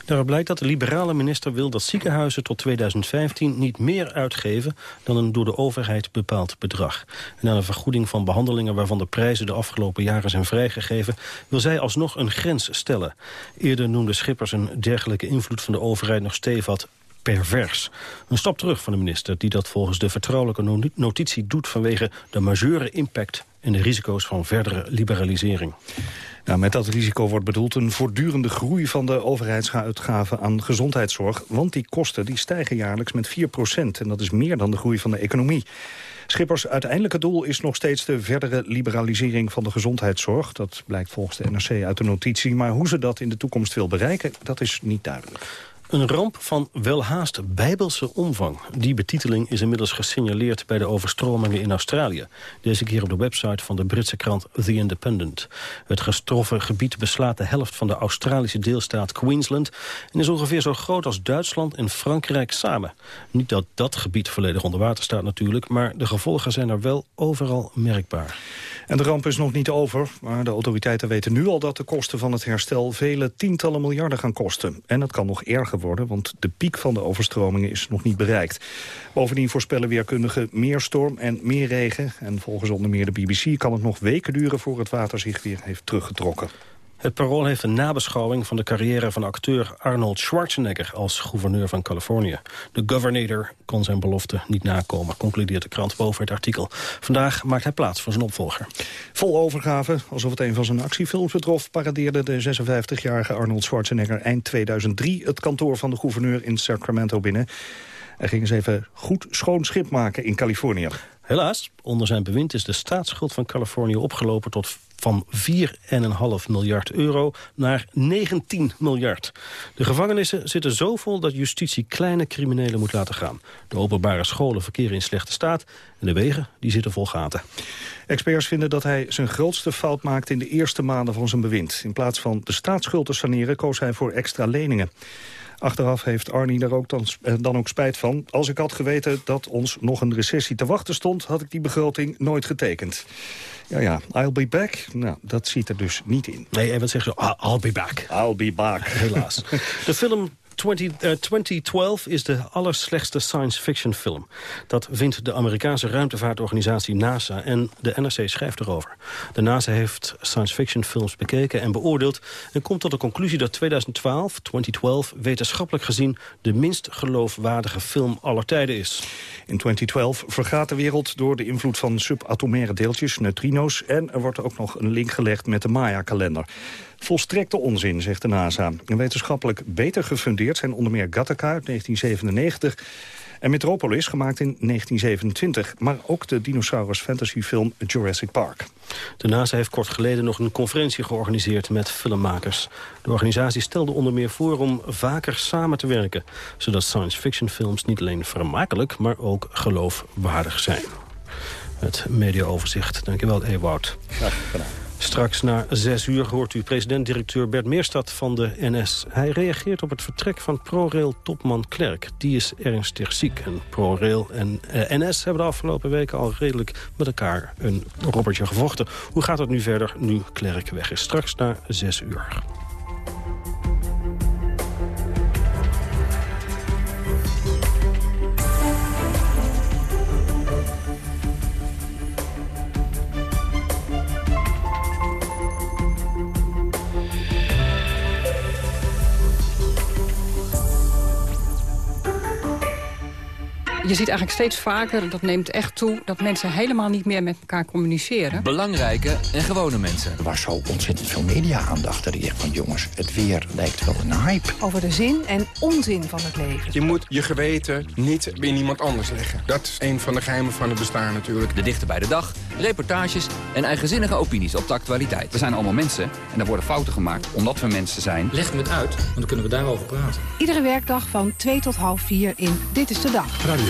Daaruit blijkt dat de liberale minister wil dat ziekenhuizen tot 2015 niet meer uitgeven dan een door de overheid bepaald bedrag. En aan een vergoeding van behandelingen waarvan de prijzen de afgelopen jaren zijn vrijgegeven, wil zij alsnog een grens stellen. Eerder noemde Schippers een dergelijke invloed van de overheid nog stevig pervers. Een stap terug van de minister die dat volgens de vertrouwelijke notitie doet vanwege de majeure impact en de risico's van verdere liberalisering. Nou, met dat risico wordt bedoeld een voortdurende groei van de overheidsuitgaven aan gezondheidszorg. Want die kosten die stijgen jaarlijks met 4% En dat is meer dan de groei van de economie. Schippers uiteindelijke doel is nog steeds de verdere liberalisering van de gezondheidszorg. Dat blijkt volgens de NRC uit de notitie. Maar hoe ze dat in de toekomst wil bereiken, dat is niet duidelijk. Een ramp van welhaast bijbelse omvang. Die betiteling is inmiddels gesignaleerd bij de overstromingen in Australië. Deze keer op de website van de Britse krant The Independent. Het gestroffen gebied beslaat de helft van de Australische deelstaat Queensland... en is ongeveer zo groot als Duitsland en Frankrijk samen. Niet dat dat gebied volledig onder water staat natuurlijk... maar de gevolgen zijn er wel overal merkbaar. En de ramp is nog niet over, maar de autoriteiten weten nu al dat de kosten van het herstel vele tientallen miljarden gaan kosten. En het kan nog erger worden, want de piek van de overstromingen is nog niet bereikt. Bovendien voorspellen weerkundigen meer storm en meer regen. En volgens onder meer de BBC kan het nog weken duren voor het water zich weer heeft teruggetrokken. Het Parool heeft een nabeschouwing van de carrière van acteur Arnold Schwarzenegger als gouverneur van Californië. De governator kon zijn belofte niet nakomen, concludeert de krant boven het artikel. Vandaag maakt hij plaats voor zijn opvolger. Vol overgave, alsof het een van zijn actiefilms betrof, paradeerde de 56-jarige Arnold Schwarzenegger eind 2003 het kantoor van de gouverneur in Sacramento binnen. Hij ging eens even goed schoon schip maken in Californië. Helaas, onder zijn bewind is de staatsschuld van Californië opgelopen tot van 4,5 miljard euro naar 19 miljard. De gevangenissen zitten zo vol dat justitie kleine criminelen moet laten gaan. De openbare scholen verkeren in slechte staat en de wegen die zitten vol gaten. Experts vinden dat hij zijn grootste fout maakte in de eerste maanden van zijn bewind. In plaats van de staatsschuld te saneren koos hij voor extra leningen. Achteraf heeft Arnie daar ook dan, eh, dan ook spijt van. Als ik had geweten dat ons nog een recessie te wachten stond... had ik die begroting nooit getekend. Ja, ja, I'll be back. Nou, dat ziet er dus niet in. Nee, en wat zeg je? I'll be back. I'll be back. Helaas. De film 20, 2012 eh, is de allerslechtste science fiction film. Dat vindt de Amerikaanse ruimtevaartorganisatie NASA en de NRC schrijft erover. De NASA heeft science fiction films bekeken en beoordeeld... en komt tot de conclusie dat 2012, 2012 wetenschappelijk gezien... de minst geloofwaardige film aller tijden is. In 2012 vergaat de wereld door de invloed van subatomaire deeltjes, neutrino's... en er wordt ook nog een link gelegd met de Maya-kalender. Volstrekte onzin, zegt de NASA. En wetenschappelijk beter gefundeerd zijn onder meer Gattaca uit 1997... en Metropolis, gemaakt in 1927. Maar ook de dinosaurus fantasyfilm Jurassic Park. De NASA heeft kort geleden nog een conferentie georganiseerd met filmmakers. De organisatie stelde onder meer voor om vaker samen te werken... zodat science fiction films niet alleen vermakelijk, maar ook geloofwaardig zijn. Het mediaoverzicht. Dankjewel, Ewout. Graag gedaan. Straks na zes uur hoort u president-directeur Bert Meerstad van de NS. Hij reageert op het vertrek van ProRail-topman Klerk. Die is ernstig ziek. En ProRail en eh, NS hebben de afgelopen weken al redelijk met elkaar een robbertje gevochten. Hoe gaat het nu verder nu Klerk weg is? Straks na zes uur. Je ziet eigenlijk steeds vaker, dat neemt echt toe... dat mensen helemaal niet meer met elkaar communiceren. Belangrijke en gewone mensen. Er was zo ontzettend veel media-aandacht. Dat ik echt van jongens, het weer lijkt wel een hype. Over de zin en onzin van het leven. Je moet je geweten niet in iemand anders leggen. Dat is een van de geheimen van het bestaan natuurlijk. De dichter bij de dag, reportages en eigenzinnige opinies op de actualiteit. We zijn allemaal mensen en er worden fouten gemaakt omdat we mensen zijn. Leg me het uit, want dan kunnen we daarover praten. Iedere werkdag van 2 tot half 4 in Dit is de Dag.